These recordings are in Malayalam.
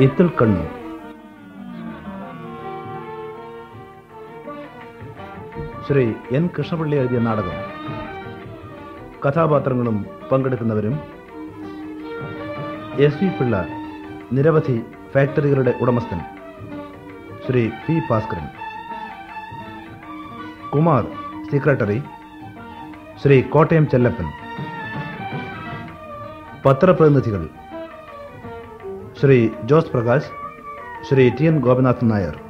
ഇത്തിൽ കണ്ണു. ശ്രീ എൻ കൃഷ്ണപിള്ളി എഴുതിയ നാടകം. കഥാപാത്രങ്ങളും പങ്കെടുക്കുന്നവരും എസ് വി പിള്ള നിരവധി ഫാക്ടറികളുടെ ഉടമസ്ഥൻ Shri P Bhaskaran. Kumar secretary Shri Kottayam Chellappan. പത്രപ്രതിനിധികൾ Shri Jose Prakash Shri T N Gopanathan Nair.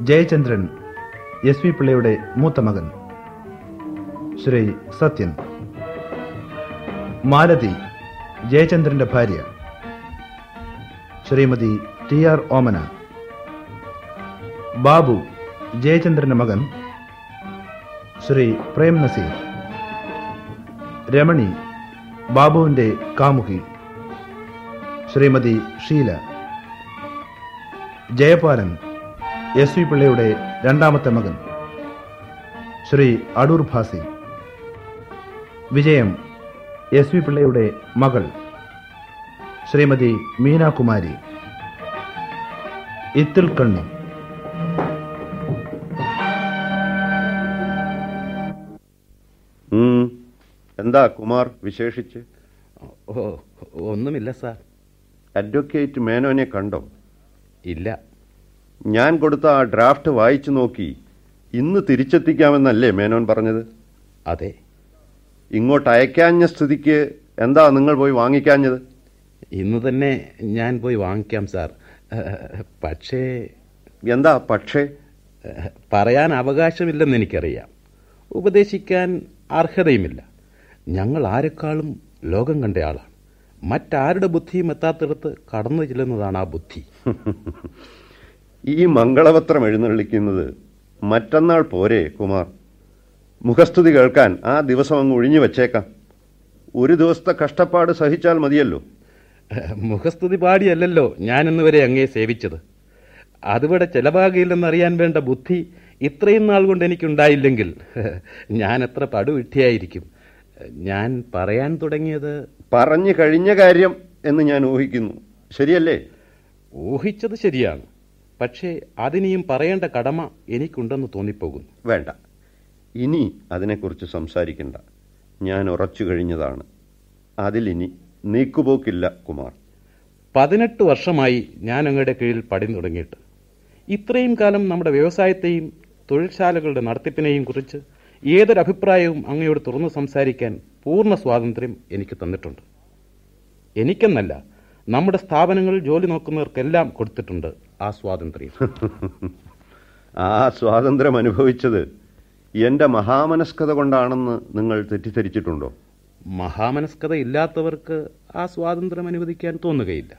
Jayachandran S V പിള്ളയുടെ മൂത്ത മകൻ. ശ്രീ സത്യൻ. മാലതി ജയചന്ദ്രന്റെ ഭാര്യ. Shrimati T R Omana. Babu ജയചന്ദ്രന്റെ മകൻ. ശ്രീ പ്രേം നസീർ. രമണി ബാബുവിന്റെ കാമുകി. ശ്രീമതി ഷീല. ജയപാലൻ എസ് വി പിള്ളയുടെ രണ്ടാമത്തെ മകൻ. ശ്രീ അടൂർ ഭാസി. വിജയം എസ് വി പിള്ളയുടെ മകൾ. ശ്രീമതി മീനാകുമാരി. ഇത്തിൽ കണ്ണി. ഉം. എന്താ കുമാർ വിശേഷിച്ച്? ഓ ഒന്നുമില്ല സാർ. അഡ്വക്കേറ്റ് മേനോനെ കണ്ടോ? ഇല്ല. ഞാൻ കൊടുത്ത ആ ഡ്രാഫ്റ്റ് വായിച്ചു നോക്കി. ഇന്ന് തിരിച്ചെത്തിക്കാമെന്നല്ലേ മേനോൻ പറഞ്ഞത്? അതെ. ഇങ്ങോട്ട് അയക്കാഞ്ഞ സ്ഥിതിക്ക് എന്താ നിങ്ങൾ പോയി വാങ്ങിക്കാഞ്ഞത്? ഇന്ന് തന്നെ ഞാൻ പോയി വാങ്ങിക്കാം സാർ. പക്ഷേ എന്താ പക്ഷേ? പറയാൻ അവകാശമില്ലെന്ന് എനിക്കറിയാം. ഉപദേശിക്കാൻ അർഹതയുമില്ല. ഞങ്ങൾ ആരെക്കാളും ലോകം കണ്ട ആളാണ്. മറ്റാരുടെ ബുദ്ധിയും എത്താത്തിടത്ത് കടന്നു ചെല്ലുന്നതാണ് ആ ബുദ്ധി. ഈ മംഗളപത്രം എഴുന്നള്ളിക്കുന്നത് മറ്റന്നാൾ പോരെ കുമാർ. മുഖസ്തുതി കേൾക്കാൻ ആ ദിവസം അങ്ങ് ഒഴിഞ്ഞു വച്ചേക്കാം. ഒരു ദിവസത്തെ കഷ്ടപ്പാട് സഹിച്ചാൽ മതിയല്ലോ. മുഖസ്തുതി പാടിയല്ലല്ലോ ഞാൻ ഇന്നുവരെ അങ്ങേ സേവിച്ചത്. അതിവിടെ ചെലവാകില്ലെന്നറിയാൻ വേണ്ട ബുദ്ധി ഇത്രയും നാൾ കൊണ്ട് എനിക്കുണ്ടായില്ലെങ്കിൽ ഞാൻ എത്ര പടുവിട്ടിയായിരിക്കും ഞാൻ പറയാൻ തുടങ്ങിയത് പറഞ്ഞു കഴിഞ്ഞ കാര്യം എന്ന് ഞാൻ ഊഹിക്കുന്നു. ശരിയല്ലേ? ഊഹിച്ചത് ശരിയാണ്. പക്ഷേ അതിനിയും പറയേണ്ട കടമ എനിക്കുണ്ടെന്ന് തോന്നിപ്പോകുന്നു. വേണ്ട. ഇനി അതിനെക്കുറിച്ച് സംസാരിക്കണ്ട. ഞാൻ ഉറച്ചു കഴിഞ്ഞതാണ്. അതിലിനി നീക്കുപോക്കില്ല കുമാർ. പതിനെട്ട് വർഷമായി ഞാൻ അങ്ങയുടെ കീഴിൽ പടി തുടങ്ങിയിട്ട്. ഇത്രയും കാലം നമ്മുടെ വ്യവസായത്തെയും തൊഴിൽശാലകളുടെ നടത്തിപ്പിനെയും കുറിച്ച് ഏതൊരു അഭിപ്രായവും അങ്ങയോട് തുറന്നു സംസാരിക്കാൻ പൂർണ സ്വാതന്ത്ര്യം എനിക്ക് തന്നിട്ടുണ്ട്. എനിക്കെന്നല്ല നമ്മുടെ സ്ഥാപനങ്ങളിൽ ജോലി നോക്കുന്നവർക്കെല്ലാം കൊടുത്തിട്ടുണ്ട് ആ സ്വാതന്ത്ര്യം. ആ സ്വാതന്ത്ര്യം അനുഭവിച്ചത് എന്റെ മഹാമനസ്കത കൊണ്ടാണെന്ന് നിങ്ങൾ തെറ്റിദ്ധരിച്ചിട്ടുണ്ടോ? മഹാമനസ്കത ഇല്ലാത്തവർക്ക് ആ സ്വാതന്ത്ര്യം അനുവദിക്കാൻ തോന്നുകയില്ല.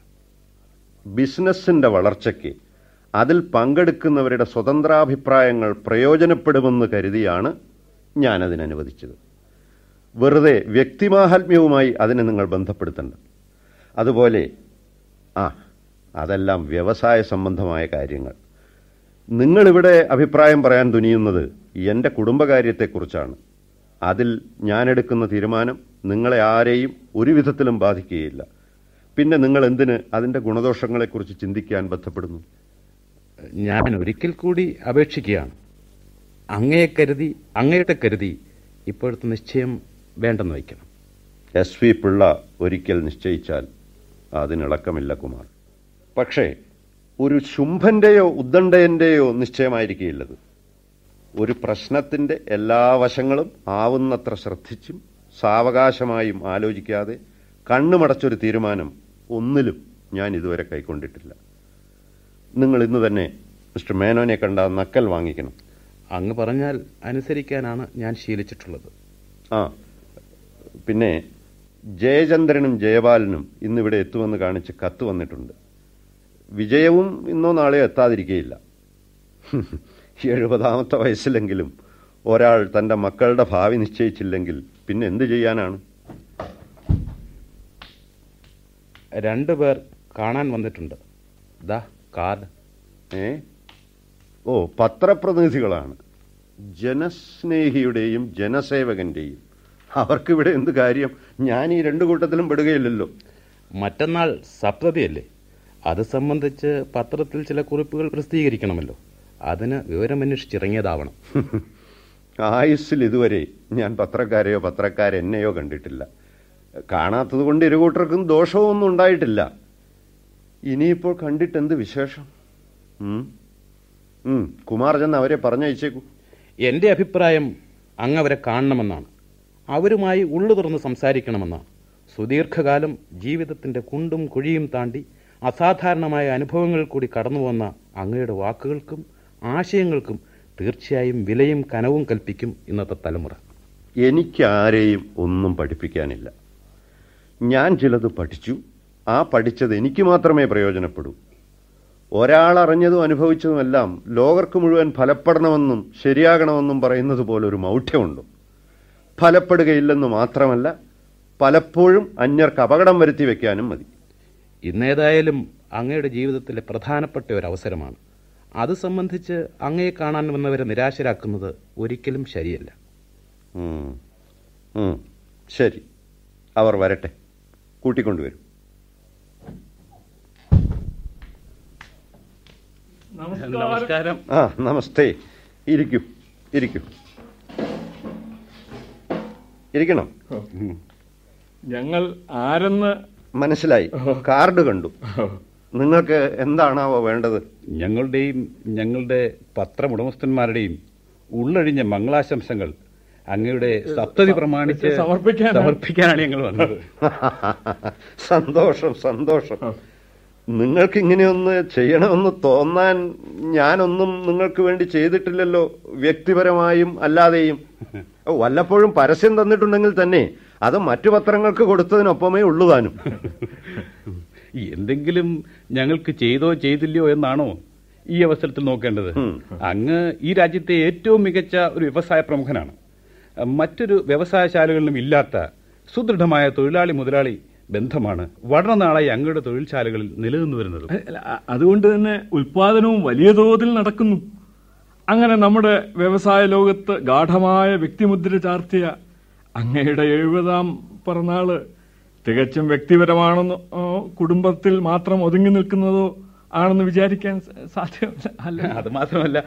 ബിസിനസിന്റെ വളർച്ചയ്ക്ക് അതിൽ പങ്കെടുക്കുന്നവരുടെ സ്വതന്ത്രാഭിപ്രായങ്ങൾ പ്രയോജനപ്പെടുമെന്ന് കരുതിയാണ് ഞാനതിനനുവദിച്ചത്. വെറുതെ വ്യക്തിമാഹാത്മ്യവുമായി അതിനെ നിങ്ങൾ ബന്ധപ്പെടുത്തണ്ട. അതുപോലെ ആ അതെല്ലാം വ്യവസായ സംബന്ധമായ കാര്യങ്ങൾ. നിങ്ങളിവിടെ അഭിപ്രായം പറയാൻ തുനിയുന്നത് എന്റെ കുടുംബകാര്യത്തെക്കുറിച്ചാണ്. അതിൽ ഞാനെടുക്കുന്ന തീരുമാനം നിങ്ങളെ ആരെയും ഒരു വിധത്തിലും ബാധിക്കുകയില്ല. പിന്നെ നിങ്ങൾ എന്തിന് അതിന്റെ ഗുണദോഷങ്ങളെക്കുറിച്ച് ചിന്തിക്കാൻ ബന്ധപ്പെടുന്നു? ഞാൻ ഒരിക്കൽ കൂടി അപേക്ഷിക്കുകയാണ്. അങ്ങയെ കരുതി അങ്ങയുടെ കരുതി ഇപ്പോഴത്തെ നിശ്ചയം വേണ്ടെന്ന് വയ്ക്കണം. എസ് വി പിള്ള ഒരിക്കൽ നിശ്ചയിച്ചാൽ അതിനിളക്കമില്ല കുമാർ. പക്ഷേ ഒരു ശുംഭന്റെയോ ഉദ്ദണ്ഡയന്റെയോ നിശ്ചയമായിരിക്കില്ലത് ഒരു പ്രശ്നത്തിന്റെ എല്ലാ വശങ്ങളും ആവുന്നത്ര ശ്രദ്ധിച്ചും സാവകാശമായും ആലോചിക്കാതെ കണ്ണുമടച്ചൊരു തീരുമാനം ഒന്നിലും ഞാൻ ഇതുവരെ കൈക്കൊണ്ടിട്ടില്ല. നിങ്ങൾ ഇന്ന് തന്നെ മിസ്റ്റർ മേനോനെ കണ്ട നക്കൽ വാങ്ങിക്കണം. അങ്ങ് പറഞ്ഞാൽ അനുസരിക്കാനാണ് ഞാൻ ശീലിച്ചിട്ടുള്ളത്. ആ പിന്നെ ജയചന്ദ്രനും ജയപാലനും ഇന്നിവിടെ എത്തുമെന്ന് കാണിച്ച് കത്ത് വന്നിട്ടുണ്ട്. വിജയവും ഇന്നോ നാളെയോ എത്താതിരിക്കുകയില്ല എഴുപതാമത്തെ വയസ്സിലെങ്കിലും ഒരാൾ തന്റെ മക്കളുടെ ഭാവി നിശ്ചയിച്ചില്ലെങ്കിൽ പിന്നെ എന്ത് ചെയ്യാനാണ്? രണ്ടു പേർ കാണാൻ വന്നിട്ടുണ്ട്. ദാ കാർഡ്. ഏ? ഓ പത്രപ്രതിനിധികളാണ്. ജനസ്നേഹിയുടെയും ജനസേവകന്റെയും. അവർക്കിവിടെ എന്ത് കാര്യം? ഞാൻ ഈ രണ്ടു കൂട്ടത്തിലും പെടുകയില്ലല്ലോ. മറ്റന്നാൾ സപ്തതിയല്ലേ? അത് സംബന്ധിച്ച് പത്രത്തിൽ ചില കുറിപ്പുകൾ പ്രസിദ്ധീകരിക്കണമല്ലോ. അതിന് വിവരമന്വേഷിച്ചിറങ്ങിയതാവണം. ആയുസ്സിൽ ഇതുവരെ ഞാൻ പത്രക്കാരെയോ പത്രക്കാരെന്നെയോ കണ്ടിട്ടില്ല. കാണാത്തത് കൊണ്ട് ഇരുകൂട്ടർക്കും ദോഷമൊന്നും ഉണ്ടായിട്ടില്ല. ഇനിയിപ്പോൾ കണ്ടിട്ട് എന്ത് വിശേഷം? കുമാർ ചെന്ന് അവരെ പറഞ്ഞയച്ചേക്കൂ. എന്റെ അഭിപ്രായം അങ്ങവരെ അവരെ കാണണമെന്നാണ്. അവരുമായി ഉള്ളു തുറന്ന് സംസാരിക്കണമെന്നാണ്. സുദീർഘകാലം ജീവിതത്തിന്റെ കുണ്ടും കുഴിയും താണ്ടി അസാധാരണമായ അനുഭവങ്ങൾ കൂടി കടന്നു വന്ന അങ്ങയുടെ വാക്കുകൾക്കും ആശയങ്ങൾക്കും തീർച്ചയായും വിലയും കനവും കൽപ്പിക്കും ഇന്നത്തെ തലമുറ. എനിക്കാരെയും ഒന്നും പഠിപ്പിക്കാനില്ല. ഞാൻ ചിലത് പഠിച്ചു. ആ പഠിച്ചത് എനിക്ക് മാത്രമേ പ്രയോജനപ്പെടൂ. ഒരാളറിഞ്ഞതും അനുഭവിച്ചതുമെല്ലാം ലോകർക്ക് മുഴുവൻ ഫലപ്പെടണമെന്നും ശരിയാകണമെന്നും പറയുന്നത് പോലൊരു മൗഢ്യമുണ്ട്. ഫലപ്പെടുകയില്ലെന്ന് മാത്രമല്ല പലപ്പോഴും അന്യർക്ക് അപകടം വരുത്തി വെക്കാനും മതി. ഇന്നേതായാലും അങ്ങയുടെ ജീവിതത്തിലെ പ്രധാനപ്പെട്ട ഒരു അവസരമാണ്. അത് സംബന്ധിച്ച് അങ്ങയെ കാണാൻ വന്നവരെ നിരാശരാക്കുന്നത് ഒരിക്കലും ശരിയല്ല. ശരി. അവർ വരട്ടെ. കൂട്ടിക്കൊണ്ടുവരും. നമസ്കാരം. ആ നമസ്തേ. ഇരിക്കൂ ഇരിക്കൂ. ഇരിക്കണം. ഞങ്ങൾ ആരെന്ന് മനസ്സിലായി. കാർഡ് കണ്ടു. നിങ്ങൾക്ക് എന്താണാവോ വേണ്ടത്? ഞങ്ങളുടെയും ഞങ്ങളുടെ പത്രമുടമസ്ഥന്മാരുടെയും ഉള്ളഴിഞ്ഞ മംഗളാശംസകൾ അങ്ങയുടെ സപ്തതി പ്രമാണിച്ച് സമർപ്പിക്കാൻ സമർപ്പിക്കാനാണ്. ഞങ്ങൾ വന്നത്. സന്തോഷം സന്തോഷം. നിങ്ങൾക്ക് ഇങ്ങനെയൊന്ന് ചെയ്യണമെന്ന് തോന്നാൻ ഞാനൊന്നും നിങ്ങൾക്ക് വേണ്ടി ചെയ്തിട്ടില്ലല്ലോ വ്യക്തിപരമായും അല്ലാതെയും. വല്ലപ്പോഴും പരസ്യം തന്നിട്ടുണ്ടെങ്കിൽ തന്നെ അത് മറ്റു പത്രങ്ങൾക്ക് കൊടുത്തതിനൊപ്പമേ ഉള്ളൂ താനും. എന്തെങ്കിലും ഞങ്ങൾക്ക് ചെയ്തോ ചെയ്തില്ലയോ എന്നാണോ ഈ അവസരത്തിൽ നോക്കേണ്ടത്? അങ്ങ് ഈ രാജ്യത്തെ ഏറ്റവും മികച്ച ഒരു വ്യവസായ പ്രമുഖനാണ്. മറ്റൊരു വ്യവസായശാലകളിലും ഇല്ലാത്ത സുദൃഢമായ തൊഴിലാളി മുതലാളി ബന്ധമാണ് വളരെ നാളായി അങ്ങയുടെ തൊഴിൽശാലകളിൽ നിലനിന്നു വരുന്നത്. അതുകൊണ്ട് തന്നെ ഉൽപാദനവും വലിയ തോതിൽ നടക്കുന്നു. അങ്ങനെ നമ്മുടെ വ്യവസായ ലോകത്ത് ഗാഠമായ വ്യക്തിമുദ്ര ചാർത്തിയ അങ്ങയുടെ എഴുപതാം പിറന്നാൾ തികച്ചും വ്യക്തിപരമാണെന്നോ കുടുംബത്തിൽ മാത്രം ഒതുങ്ങി നിൽക്കുന്നതോ ആണെന്ന് വിചാരിക്കാൻ സാധ്യമല്ല അല്ല. അത് മാത്രമല്ല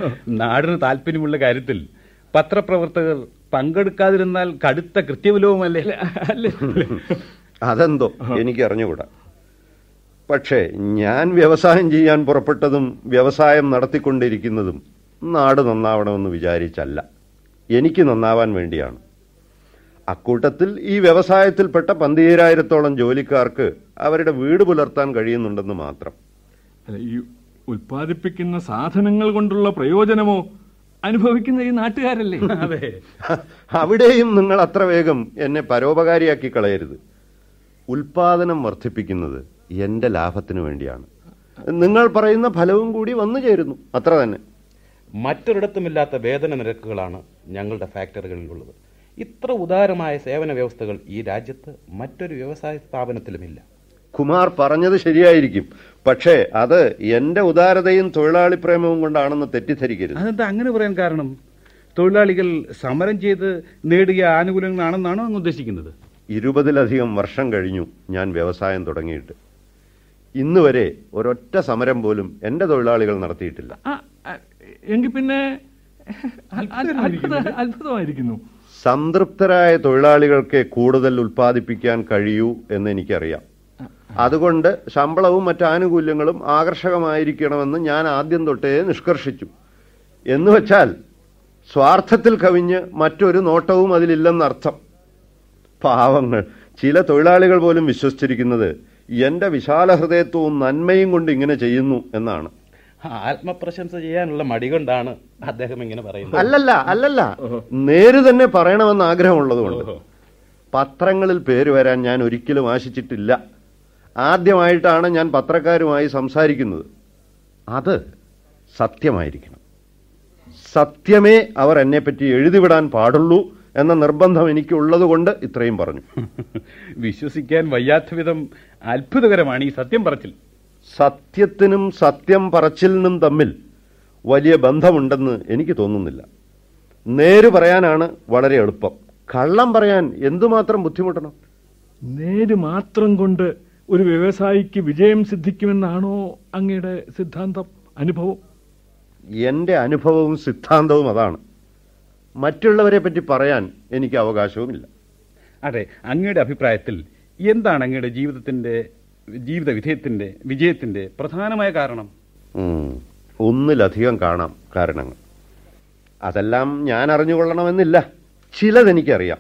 നാടിന് താല്പര്യമുള്ള കാര്യത്തിൽ പത്രപ്രവർത്തകർ പങ്കെടുക്കാതിരുന്നാൽ കടുത്ത കൃത്യവിലവുമല്ലേ അല്ലേ അതെന്തോ എനിക്ക് അറിഞ്ഞുകൂടാ പക്ഷേ ഞാൻ വ്യവസായം ചെയ്യാൻ പുറപ്പെട്ടതും വ്യവസായം നടത്തിക്കൊണ്ടിരിക്കുന്നതും നാട് നന്നാവണമെന്ന് വിചാരിച്ചല്ല. എനിക്ക് നന്നാവാൻ വേണ്ടിയാണ്. അക്കൂട്ടത്തിൽ ഈ വ്യവസായത്തിൽപ്പെട്ട പന്തീരായിരത്തോളം ജോലിക്കാർക്ക് അവരുടെ വീട് പുലർത്താൻ കഴിയുന്നുണ്ടെന്ന് മാത്രം. അല്ല, ഈ ഉൽപ്പാദിപ്പിക്കുന്ന സാധനങ്ങൾ കൊണ്ടുള്ള പ്രയോജനമോ അനുഭവിക്കുന്ന ഈ നാട്ടുകാരല്ലേ? അതെ. അവിടെയും നിങ്ങൾ അത്ര വേഗം എന്നെ പരോപകാരിയാക്കി കളയരുത്. ഉൽപാദനം വർദ്ധിപ്പിക്കുന്നത് എന്റെ ലാഭത്തിനു വേണ്ടിയാണ്. നിങ്ങൾ പറയുന്ന ഫലവും കൂടി വന്നു ചേരുന്നു. അത്ര തന്നെ. മറ്റൊരിടത്തുമില്ലാത്ത വേതന നിരക്കുകളാണ് ഞങ്ങളുടെ ഫാക്ടറികളിലുള്ളത്. ഇത്ര ഉദാരമായ സേവന വ്യവസ്ഥകൾ ഈ രാജ്യത്ത് മറ്റൊരു വ്യവസായ സ്ഥാപനത്തിലുമില്ല. കുമാർ പറഞ്ഞത് ശരിയായിരിക്കും. പക്ഷേ അത് എന്റെ ഉദാരതയും തൊഴിലാളി പ്രേമവും കൊണ്ടാണെന്ന് തെറ്റിദ്ധരിക്കരുത്. അതെന്താ അങ്ങനെ പറയാൻ കാരണം? തൊഴിലാളികൾ സമരം ചെയ്ത് നേടിയ ആനുകൂല്യങ്ങളാണെന്നാണോ അങ്ങ് ഉദ്ദേശിക്കുന്നത്? ഇരുപതിലധികം വർഷം കഴിഞ്ഞു ഞാൻ വ്യവസായം തുടങ്ങിയിട്ട്. ഇന്നുവരെ ഒരൊറ്റ സമരം പോലും എന്റെ തൊഴിലാളികൾ നടത്തിയിട്ടില്ല. എങ്കിൽ പിന്നെ അത്ഭുത- അത്ഭുതമായിരിക്കുന്നു. സംതൃപ്തരായ തൊഴിലാളികൾക്ക് കൂടുതൽ ഉൽപ്പാദിപ്പിക്കാൻ കഴിയൂ എന്ന് എനിക്കറിയാം. അതുകൊണ്ട് ശമ്പളവും മറ്റു ആനുകൂല്യങ്ങളും ആകർഷകമായിരിക്കണമെന്ന് ഞാൻ ആദ്യം തൊട്ടേ നിഷ്കർഷിച്ചു. എന്ന് വെച്ചാൽ സ്വാർത്ഥത്തിൽ കവിഞ്ഞ് മറ്റൊരു നോട്ടവും അതിലില്ലെന്നർത്ഥം. പാവങ്ങൾ. ചില തൊഴിലാളികൾ പോലും വിശ്വസിച്ചിരിക്കുന്നത് എന്റെ വിശാല ഹൃദയത്വവും നന്മയും കൊണ്ട് ഇങ്ങനെ ചെയ്യുന്നു എന്നാണ്. ആത്മപ്രശംസ ചെയ്യാനുള്ള മടി കൊണ്ടാണ് അദ്ദേഹം ഇങ്ങനെ പറയുന്നത്. അല്ലല്ല അല്ലല്ല. നേര് തന്നെ പറയണമെന്ന് ആഗ്രഹമുള്ളതുകൊണ്ട്. പത്രങ്ങളിൽ പേര് വരാൻ ഞാൻ ഒരിക്കലും ആശിച്ചിട്ടില്ല. ആദ്യമായിട്ടാണ് ഞാൻ പത്രക്കാരുമായി സംസാരിക്കുന്നത്. അത് സത്യമായിരിക്കണം. സത്യമേ അവർ എന്നെപ്പറ്റി എഴുതിവിടാൻ പാടുള്ളൂ എന്ന നിർബന്ധം എനിക്കുള്ളത് കൊണ്ട് ഇത്രയും പറഞ്ഞു. വിശ്വസിക്കാൻ വയ്യാത്ത വിധം അത്ഭുതകരമാണ് ഈ സത്യം പറച്ചിൽ. സത്യത്തിനും സത്യം പറച്ചിലിനും തമ്മിൽ വലിയ ബന്ധമുണ്ടെന്ന് എനിക്ക് തോന്നുന്നില്ല. നേര് പറയാനാണ് വളരെ എളുപ്പം. കള്ളം പറയാൻ എന്തുമാത്രം ബുദ്ധിമുട്ടണം? നേര് മാത്രം കൊണ്ട് ഒരു വ്യവസായിക്ക് വിജയം സിദ്ധിക്കുമെന്നാണോ അങ്ങയുടെ സിദ്ധാന്തം അനുഭവം? എന്റെ അനുഭവവും സിദ്ധാന്തവും അതാണ്. മറ്റുള്ളവരെ പറ്റി പറയാൻ എനിക്ക് അവകാശവുമില്ല. അതെ അങ്ങയുടെ അഭിപ്രായത്തിൽ എന്താണ് അങ്ങയുടെ ജീവിതത്തിന്റെ ജീവിത വിജയത്തിന്റെ വിജയത്തിന്റെ പ്രധാനമായ കാരണം? ഒന്നിലധികം കാണാം കാരണങ്ങൾ. അതെല്ലാം ഞാൻ അറിഞ്ഞുകൊള്ളണമെന്നില്ല. ചിലതെനിക്കറിയാം.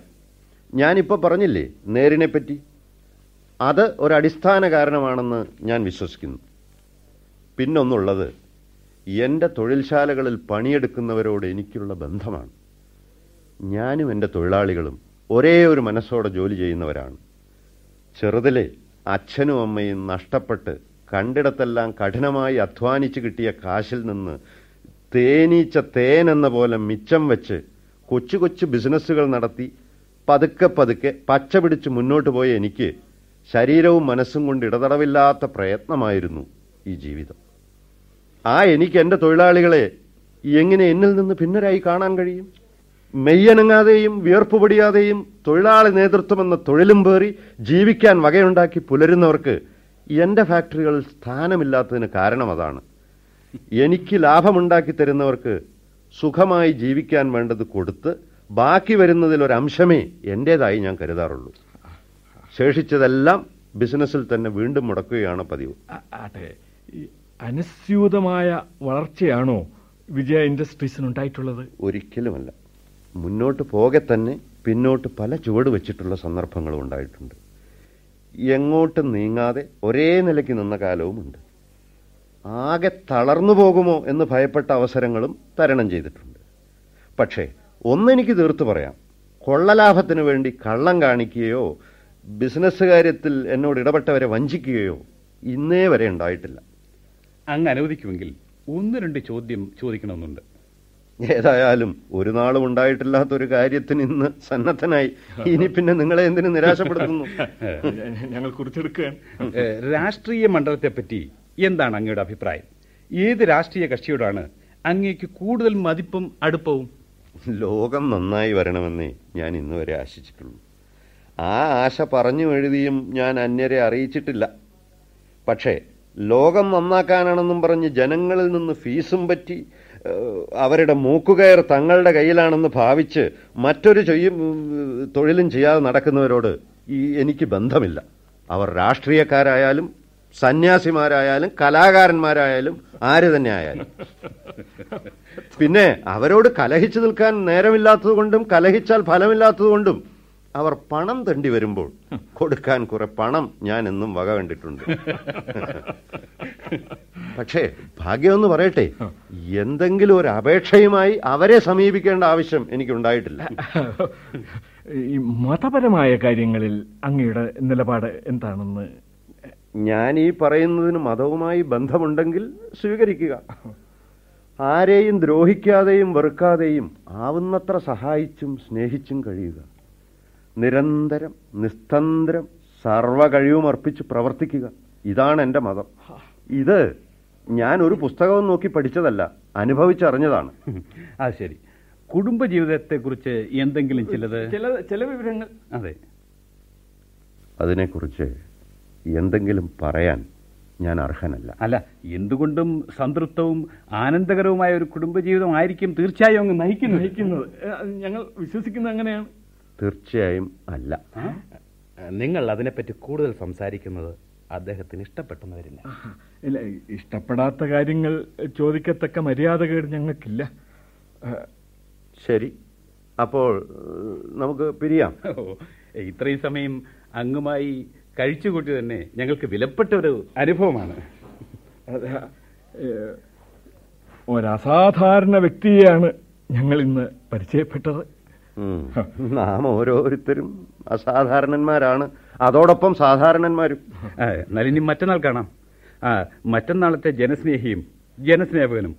ഞാനിപ്പോൾ പറഞ്ഞില്ലേ നേരിനെ പറ്റി അത് ഒരടിസ്ഥാന കാരണമാണെന്ന് ഞാൻ വിശ്വസിക്കുന്നു. പിന്നൊന്നുള്ളത് എന്റെ തൊഴിൽശാലകളിൽ പണിയെടുക്കുന്നവരോട് എനിക്കുള്ള ബന്ധമാണ്. ഞാനും എന്റെ തൊഴിലാളികളും ഒരേ ഒരു മനസ്സോടെ ജോലി ചെയ്യുന്നവരാണ്. ചെറുതിലെ അച്ഛനും അമ്മയും നഷ്ടപ്പെട്ട് കണ്ടിടത്തെല്ലാം കഠിനമായി അധ്വാനിച്ചു കിട്ടിയ കാശിൽ നിന്ന് തേനീച്ച തേൻ എന്ന പോലെ മിച്ചം വെച്ച് കൊച്ചു കൊച്ചു ബിസിനസ്സുകൾ നടത്തി പതുക്കെ പതുക്കെ പച്ച പിടിച്ച് മുന്നോട്ട് പോയ എനിക്ക് ശരീരവും മനസ്സും കൊണ്ട് ഇടതടവില്ലാത്ത പ്രയത്നമായിരുന്നു ഈ ജീവിതം. ആ എനിക്ക് എന്റെ തൊഴിലാളികളെ എങ്ങനെ എന്നിൽ നിന്ന് ഭിന്നരായി കാണാൻ കഴിയും? മെയ്യനങ്ങാതെയും വിയർപ്പ് പൊടിയാതെയും തൊഴിലാളി നേതൃത്വമെന്ന തൊഴിലും പേറി ജീവിക്കാൻ വകയുണ്ടാക്കി പുലരുന്നവർക്ക് എന്റെ ഫാക്ടറികളിൽ സ്ഥാനമില്ലാത്തതിന് കാരണം അതാണ്. എനിക്ക് ലാഭമുണ്ടാക്കി തരുന്നവർക്ക് സുഖമായി ജീവിക്കാൻ വേണ്ടത് കൊടുത്ത് ബാക്കി വരുന്നതിൽ ഒരംശമേ എന്റേതായി ഞാൻ കരുതാറുള്ളൂ. ശേഷിച്ചതെല്ലാം ബിസിനസ്സിൽ തന്നെ വീണ്ടും മുടക്കുകയാണ് പതിവ്. അതെ അനുസ്യൂതമായ വളർച്ചയാണോ വിജയ ഇൻഡസ്ട്രീസിനുണ്ടായിട്ടുള്ളത്? ഒരിക്കലുമല്ല. മുന്നോട്ട് പോകെ തന്നെ പിന്നോട്ട് പല ചുവട് വെച്ചിട്ടുള്ള സന്ദർഭങ്ങളും ഉണ്ടായിട്ടുണ്ട്. എങ്ങോട്ട് നീങ്ങാതെ ഒരേ നിലയ്ക്ക് നിന്ന കാലവുമുണ്ട് ആകെ തളർന്നു പോകുമോ എന്ന് ഭയപ്പെട്ട അവസരങ്ങളും തരണം ചെയ്തിട്ടുണ്ട്. പക്ഷേ ഒന്നെനിക്ക് തീർത്തു പറയാം. കൊള്ളലാഭത്തിന് വേണ്ടി കള്ളം കാണിക്കുകയോ ബിസിനസ് കാര്യത്തിൽ എന്നോട് ഇടപെട്ടവരെ വഞ്ചിക്കുകയോ ഇന്നേ വരെ ഉണ്ടായിട്ടില്ല. അങ്ങ് അനുവദിക്കുമെങ്കിൽ ഒന്ന് രണ്ട് ചോദ്യം ചോദിക്കണമെന്നുണ്ട്. ഏതായാലും ഒരു നാളും ഉണ്ടായിട്ടില്ലാത്തൊരു കാര്യത്തിന് ഇന്ന് സന്നദ്ധനായി. ഇനി പിന്നെ നിങ്ങളെ എന്തിനു നിരാശപ്പെടുത്തുന്നു? ഞങ്ങൾ കുറിച്ചെടുക്കുകയാണ്. രാഷ്ട്രീയ മണ്ഡലത്തെ പറ്റി എന്താണ് അങ്ങയുടെ അഭിപ്രായം? ഏത് രാഷ്ട്രീയ കക്ഷിയോടാണ് അങ്ങേക്ക് കൂടുതൽ മതിപ്പും അടുപ്പവും? ലോകം നന്നായി വരണമെന്നേ ഞാൻ ഇന്ന് വരെ ആശിച്ചിട്ടുള്ളൂ. ആ ആശ പറഞ്ഞു എഴുതിയും ഞാൻ അന്യരെ അറിയിച്ചിട്ടില്ല. പക്ഷേ ലോകം നന്നാക്കാനാണെന്നും പറഞ്ഞ് ജനങ്ങളിൽ നിന്ന് ഫീസും പറ്റി അവരുടെ മൂക്കുകയർ തങ്ങളുടെ കയ്യിലാണെന്ന് ഭാവിച്ച് മറ്റൊരു ചെയ്യും തൊഴിലും ചെയ്യാതെ നടക്കുന്നവരോട് ഈ എനിക്ക് ബന്ധമില്ല. അവർ രാഷ്ട്രീയക്കാരായാലും സന്യാസിമാരായാലും കലാകാരന്മാരായാലും ആര് തന്നെ ആയാലും. പിന്നെ അവരോട് കലഹിച്ചു നിൽക്കാൻ നേരമില്ലാത്തതുകൊണ്ടും കലഹിച്ചാൽ ഫലമില്ലാത്തതുകൊണ്ടും അവർ പണം തണ്ടി വരുമ്പോൾ കൊടുക്കാൻ കുറെ പണം ഞാൻ എന്നും വക കണ്ടിട്ടുണ്ട്. പക്ഷേ ഭാഗ്യമെന്ന് പറയട്ടെ എന്തെങ്കിലും ഒരു അപേക്ഷയുമായി അവരെ സമീപിക്കേണ്ട ആവശ്യം എനിക്കുണ്ടായിട്ടില്ല. ഈ മതപരമായ കാര്യങ്ങളിൽ അങ്ങയുടെ നിലപാട് എന്താണെന്ന്? ഞാൻ ഈ പറയുന്നതിന് മതവുമായി ബന്ധമുണ്ടെങ്കിൽ സ്വീകരിക്കുക. ആരെയും ദ്രോഹിക്കാതെയും വെറുക്കാതെയും ആവുന്നത്ര സഹായിച്ചും സ്നേഹിച്ചും കഴിയുക. നിരന്തരം നിസ്തന്ത്രം സർവ കഴിവും അർപ്പിച്ച് പ്രവർത്തിക്കുക. ഇതാണ് എന്റെ മതം. ഇത് ഞാൻ ഒരു പുസ്തകവും നോക്കി പഠിച്ചതല്ല അനുഭവിച്ചറിഞ്ഞതാണ്. ആ ശരി. കുടുംബ ജീവിതത്തെക്കുറിച്ച് എന്തെങ്കിലും ചിലത്? ചില ചില വിവരങ്ങൾ. അതെ. അതിനെക്കുറിച്ച് എന്തെങ്കിലും പറയാൻ ഞാൻ അർഹനല്ല. അല്ല എന്തുകൊണ്ടും സംതൃപ്തവും ആനന്ദകരവുമായ ഒരു കുടുംബജീവിതമായിരിക്കും തീർച്ചയായും അങ്ങ് നയിക്കുന്നത്. നയിക്കുന്നത്. ഞങ്ങൾ വിശ്വസിക്കുന്നത് അങ്ങനെയാണ്. തീർച്ചയായും അല്ല. നിങ്ങൾ അതിനെപ്പറ്റി കൂടുതൽ സംസാരിക്കുന്നത് അദ്ദേഹത്തിന് ഇഷ്ടപ്പെട്ടെന്ന് ഇല്ല ഇഷ്ടപ്പെടാത്ത കാര്യങ്ങൾ ചോദിക്കത്തക്ക മര്യാദകേട് ഞങ്ങൾക്കില്ല. ശരി. അപ്പോൾ നമുക്ക് പിരിയാം. ഇത്രയും സമയം അങ്ങുമായി കഴിച്ചുകൂട്ടി തന്നെ ഞങ്ങൾക്ക് വിലപ്പെട്ട ഒരു അനുഭവമാണ് ഒരസാധാരണ വ്യക്തിയെയാണ് ഞങ്ങൾ ഇന്ന് പരിചയപ്പെട്ടത്. നാം ഓരോരുത്തരും അസാധാരണന്മാരാണ്. അതോടൊപ്പം സാധാരണന്മാരും. നലിനി എന്നാൽ ഇനി മറ്റന്നാൾ കാണാം. ആ മറ്റന്നാളത്തെ ജനസ്നേഹിയും ജനസ്നേഹകനും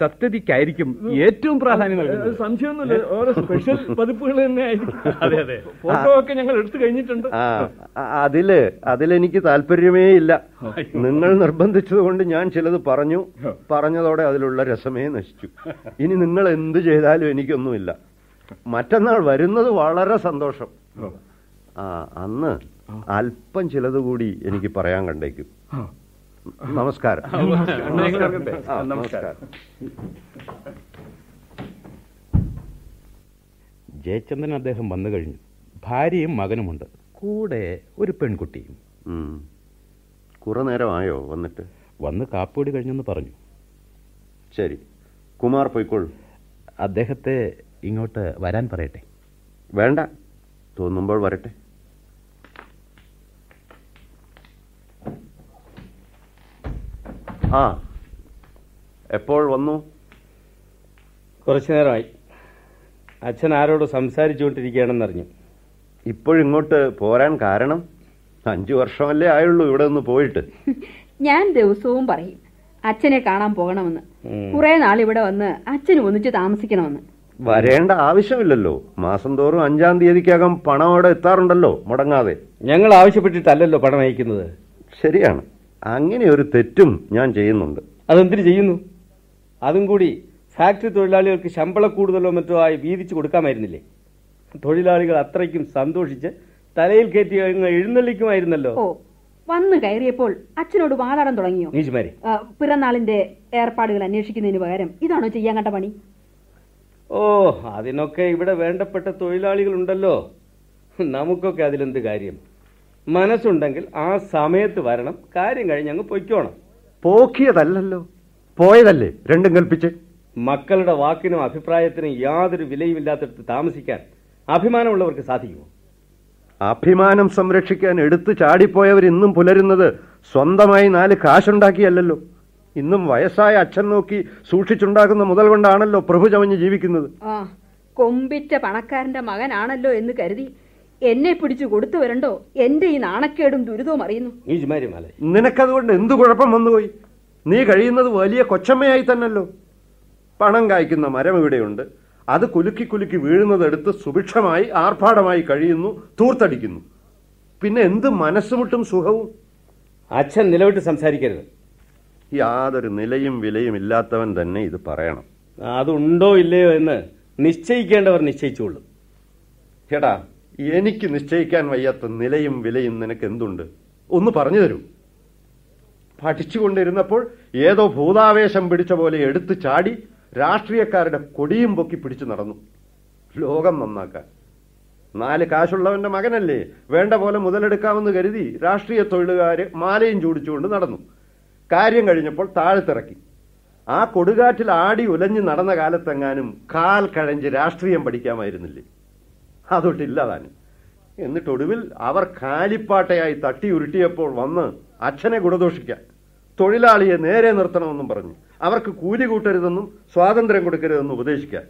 സത്യതിക്കായിരിക്കും ഏറ്റവും പ്രാധാന്യം നൽകുന്നത്. സംശയമൊന്നുമില്ല. ഓരോ സ്പെഷ്യൽ പതിപ്പുകൾ തന്നെ ആയിരിക്കും. അതെ, അതെ. ഫോട്ടോ ഒക്കെ ഞങ്ങൾ എടുത്തു കഴിഞ്ഞിട്ടുണ്ട്. അതിൽ അതിലെനിക്ക് താല്പര്യമേ ഇല്ല. നിങ്ങൾ നിർബന്ധിച്ചതുകൊണ്ട് ഞാൻ ചിലത് പറഞ്ഞു. പറഞ്ഞതോടെ അതിലുള്ള രസമേ നശിച്ചു. ഇനി നിങ്ങൾ എന്തു ചെയ്താലും എനിക്കൊന്നുമില്ല. മറ്റന്നാൾ വരുന്നത് വളരെ സന്തോഷം. ആ അന്ന് അല്പം ചിലത് കൂടി എനിക്ക് പറയാൻ കണ്ടേക്കും. നമസ്കാരം. നമസ്കാരം. ജയചന്ദ്രൻ അദ്ദേഹം വന്നു കഴിഞ്ഞു. ഭാര്യയും മകനുമുണ്ട്. കൂടെ ഒരു പെൺകുട്ടിയും. ഉം. കുറെ നേരമായോ വന്നിട്ട്? വന്ന് കാപ്പിയോടി കഴിഞ്ഞെന്ന് പറഞ്ഞു. ശരി. കുമാർ പൊയ്ക്കോൾ അദ്ദേഹത്തെ ഇങ്ങോട്ട് വരാൻ പറയട്ടെ. വേണ്ട. തോന്നുമ്പോൾ വരട്ടെ. ആ എപ്പോൾ വന്നു? കുറച്ചു നേരമായി അച്ഛൻ ആരോട് സംസാരിച്ചുകൊണ്ടിരിക്കുകയാണെന്നറിഞ്ഞു. ഇപ്പോഴിങ്ങോട്ട് പോരാൻ കാരണം? അഞ്ചു വർഷമല്ലേ ആയുള്ളൂ ഇവിടെ നിന്ന് പോയിട്ട്. ഞാൻ ദിവസവും പറയും അച്ഛനെ കാണാൻ പോകണമെന്ന്. കുറെ നാൾ ഇവിടെ വന്ന് അച്ഛനും ഒന്നിച്ച് താമസിക്കണമെന്ന്. വരേണ്ട ആവശ്യമില്ലല്ലോ. മാസം തോറും അഞ്ചാം തീയതിക്കകം പണം അവിടെ എത്താറുണ്ടല്ലോ മുടങ്ങാതെ. ഞങ്ങൾ ആവശ്യപ്പെട്ടിട്ടല്ലല്ലോ പണം അയക്കുന്നത്. ശരിയാണ്. അങ്ങനെ ഒരു തെറ്റും ഞാൻ ചെയ്യുന്നുണ്ട്. അതെന്തിനു ചെയ്യുന്നു? അതും കൂടി ഫാക്ടറി തൊഴിലാളികൾക്ക് ശമ്പള കൂടുതലോ മറ്റോ ആയി വീതിച്ചു കൊടുക്കാമായിരുന്നില്ലേ? തൊഴിലാളികൾ അത്രയ്ക്കും സന്തോഷിച്ച് തലയിൽ കയറ്റി എഴുന്നള്ളിക്കുമായിരുന്നല്ലോ. ഓ വന്നു കയറിയപ്പോൾ അച്ഛനോട് വാതാടം തുടങ്ങിയോ? പിറന്നാളിന്റെ ഏർപ്പാടുകൾ അന്വേഷിക്കുന്നതിന് പകരം ഇതാണോ ചെയ്യാൻ കണ്ട പണി? ഓ അതിനൊക്കെ ഇവിടെ വേണ്ടപ്പെട്ട തൊഴിലാളികളുണ്ടല്ലോ. നമുക്കൊക്കെ അതിലെന്ത് കാര്യം? മനസ്സുണ്ടെങ്കിൽ ആ സമയത്ത് വരണം കാര്യം കഴിഞ്ഞ് അങ്ങ് പൊയ്ക്കോണം. പോക്കിയതല്ലല്ലോ. പോയതല്ലേ രണ്ടും കൽപ്പിച്ച്? മക്കളുടെ വാക്കിനും അഭിപ്രായത്തിനും യാതൊരു വിലയും വിലയുമില്ലാത്തടത്ത് താമസിക്കാൻ അഭിമാനമുള്ളവർക്ക് സാധിക്കുമോ? അഭിമാനം സംരക്ഷിക്കാൻ എടുത്തു ചാടിപ്പോയവർ ഇന്നും പുലരുന്നത് സ്വന്തമായി നാല് കാശുണ്ടാക്കിയല്ലല്ലോ. ഇന്നും വയസ്സായ അച്ഛൻ നോക്കി സൂക്ഷിച്ചുണ്ടാക്കുന്ന മുതൽ കൊണ്ടാണല്ലോ പ്രഭു ചമഞ്ഞ് ജീവിക്കുന്നത്. ആ കൊമ്പിറ്റ പണക്കാരന്റെ മകനാണല്ലോ എന്ന് കരുതി എന്നെ പിടിച്ചു കൊടുത്തു വരണ്ടോ? എന്റെ ഈ നാണക്കേടും ദുരിതവും അറിയുന്നു. നിനക്കതുകൊണ്ട് എന്തു കുഴപ്പം വന്നുപോയി നീ കഴിയുന്നത് വലിയ കൊച്ചമ്മയായി തന്നല്ലോ. പണം കായ്ക്കുന്ന മരം ഇവിടെയുണ്ട്. അത് കുലുക്കി കുലുക്കി വീഴുന്നതെടുത്ത് സുഭിക്ഷമായി ആർഭാടമായി കഴിയുന്നു തൂർത്തടിക്കുന്നു. പിന്നെ എന്ത് മനസ്സുമുട്ടും സുഖവും? അച്ഛൻ നിലവിട്ട് സംസാരിക്കരുത്. യാതൊരു നിലയും വിലയും ഇല്ലാത്തവൻ തന്നെ ഇത് പറയണം. അതുണ്ടോ ഇല്ലയോ എന്ന് നിശ്ചയിക്കേണ്ടവർ നിശ്ചയിച്ചുള്ളൂ ചേട്ടാ എനിക്ക് നിശ്ചയിക്കാൻ വയ്യാത്ത നിലയും വിലയും നിനക്ക് എന്തുണ്ട്? ഒന്ന് പറഞ്ഞു തരൂ. പഠിച്ചുകൊണ്ടിരുന്നപ്പോൾ ഏതോ ഭൂതാവേശം പിടിച്ച പോലെ എടുത്തു ചാടി രാഷ്ട്രീയക്കാരുടെ കൊടിയും പൊക്കി പിടിച്ചു നടന്നു. ലോകം നന്നാക്കാൻ. നാല് കാശുള്ളവന്റെ മകനല്ലേ? വേണ്ട പോലെ മുതലെടുക്കാമെന്ന് കരുതി രാഷ്ട്രീയ തൊഴിലുകാര് മാലയും ചൂടിച്ചുകൊണ്ട് നടന്നു. കാര്യം കഴിഞ്ഞപ്പോൾ താഴ്ത്തിറക്കി. ആ കൊടുകാറ്റിൽ ആടി ഉലഞ്ഞു നടന്ന കാലത്തെങ്ങാനും കാൽ കഴഞ്ച് രാഷ്ട്രീയം പഠിക്കാമായിരുന്നില്ലേ? അതൊട്ടില്ലതാനും എന്നിട്ടൊടുവിൽ അവർ കാലിപ്പാട്ടയായി തട്ടി ഉരുട്ടിയപ്പോൾ വന്ന് അച്ഛനെ ഗുണദോഷിക്കാൻ തൊഴിലാളിയെ നേരെ നിർത്തണമെന്നും പറഞ്ഞു. അവർക്ക് കൂലി കൂട്ടരുതെന്നും സ്വാതന്ത്ര്യം കൊടുക്കരുതെന്നും ഉപദേശിക്കാൻ.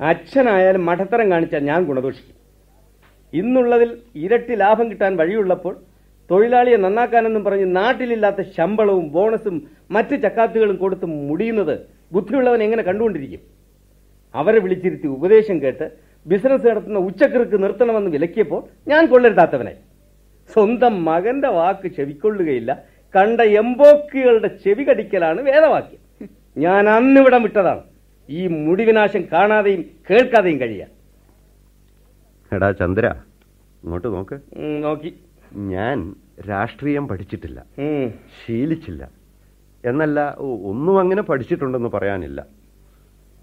അച്ഛനായാലും മഠത്തരം കാണിച്ചാൽ ഞാൻ ഗുണദോഷിക്കും. ഇന്നുള്ളതിൽ ഇരട്ടി ലാഭം കിട്ടാൻ വഴിയുള്ളപ്പോൾ തൊഴിലാളിയെ നന്നാക്കാനെന്നും പറഞ്ഞ് നാട്ടിലില്ലാത്ത ശമ്പളവും ബോണസും മറ്റ് ചക്കാത്തുകളും കൊടുത്ത് മുടിയുന്നത് ബുദ്ധിയുള്ളവൻ എങ്ങനെ കണ്ടുകൊണ്ടിരിക്കും? അവരെ വിളിച്ചിരുത്തി ഉപദേശം കേട്ട് ബിസിനസ് നടത്തുന്ന ഉച്ചക്കിറുക്ക് നിർത്തണമെന്ന് വിലക്കിയപ്പോൾ ഞാൻ കൊള്ളരുതാത്തവനായി സ്വന്തം മകന്റെ വാക്ക് ചെവിക്കൊള്ളുകയില്ല. കണ്ട എംബോക്കുകളുടെ ചെവി കടിക്കലാണ് വേദവാക്യം. ഞാൻ അന്നിവിടം വിട്ടതാണ്. ഈ മുടിവിനാശം കാണാതെയും കേൾക്കാതെയും കഴിയാൻ. എടാ ചന്ദ്ര ഇങ്ങോട്ട് നോക്ക്. നോക്കി. ഞാൻ രാഷ്ട്രീയം പഠിച്ചിട്ടില്ല. ശീലിച്ചില്ല. എന്നല്ല ഒന്നും അങ്ങനെ പഠിച്ചിട്ടുണ്ടെന്ന് പറയാനില്ല.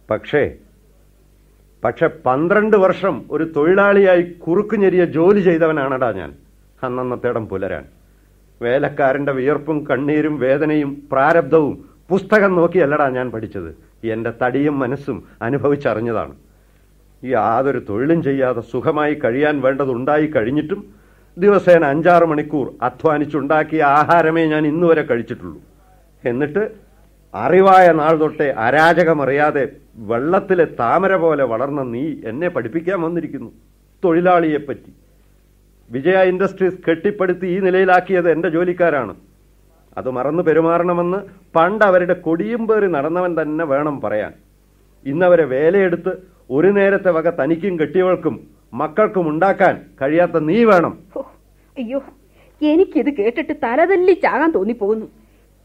പക്ഷേ പക്ഷെ പന്ത്രണ്ട് വർഷം ഒരു തൊഴിലാളിയായി കുറുക്കുഞ്ഞെരിയ ജോലി ചെയ്തവനാണടാ ഞാൻ. അന്നന്നത്തേടം പുലരാൻ. വേലക്കാരന്റെ വിയർപ്പും കണ്ണീരും വേദനയും പ്രാരബ്ധവും പുസ്തകം നോക്കിയല്ലടാ ഞാൻ പഠിച്ചത്. എന്റെ തടിയും മനസ്സും അനുഭവിച്ചറിഞ്ഞതാണ്. യാതൊരു തൊഴിലും ചെയ്യാതെ സുഖമായി കഴിയാൻ വേണ്ടതുണ്ടായി കഴിഞ്ഞിട്ടും ദിവസേന അഞ്ചാറ് മണിക്കൂർ അധ്വാനിച്ചുണ്ടാക്കിയ ആഹാരമേ ഞാൻ ഇന്നുവരെ കഴിച്ചിട്ടുള്ളൂ. എന്നിട്ട് അറിവായ നാൾ തൊട്ടേ അരാജകമറിയാതെ വെള്ളത്തിലെ താമര പോലെ വളർന്ന നീ എന്നെ പഠിപ്പിക്കാൻ വന്നിരിക്കുന്നു തൊഴിലാളിയെപ്പറ്റി. വിജയ ഇൻഡസ്ട്രീസ് കെട്ടിപ്പടുത്തി ഈ നിലയിലാക്കിയത് എന്റെ ജോലിക്കാരാണ്. അത് മറന്നു പെരുമാറണമെന്ന് പണ്ട് അവരുടെ കൊടിയും പേറി നടന്നവൻ തന്നെ വേണം പറയാൻ. ഇന്നവരെ വേലയെടുത്ത് ഒരു നേരത്തെ വക തനിക്കും കെട്ടിയവൾക്കും മക്കൾക്കും ഉണ്ടാക്കാൻ കഴിയാത്ത നീ വേണം. അയ്യോ എനിക്കിത് കേട്ടിട്ട് തലതല്ലി ചാകാൻ തോന്നിപ്പോകുന്നു.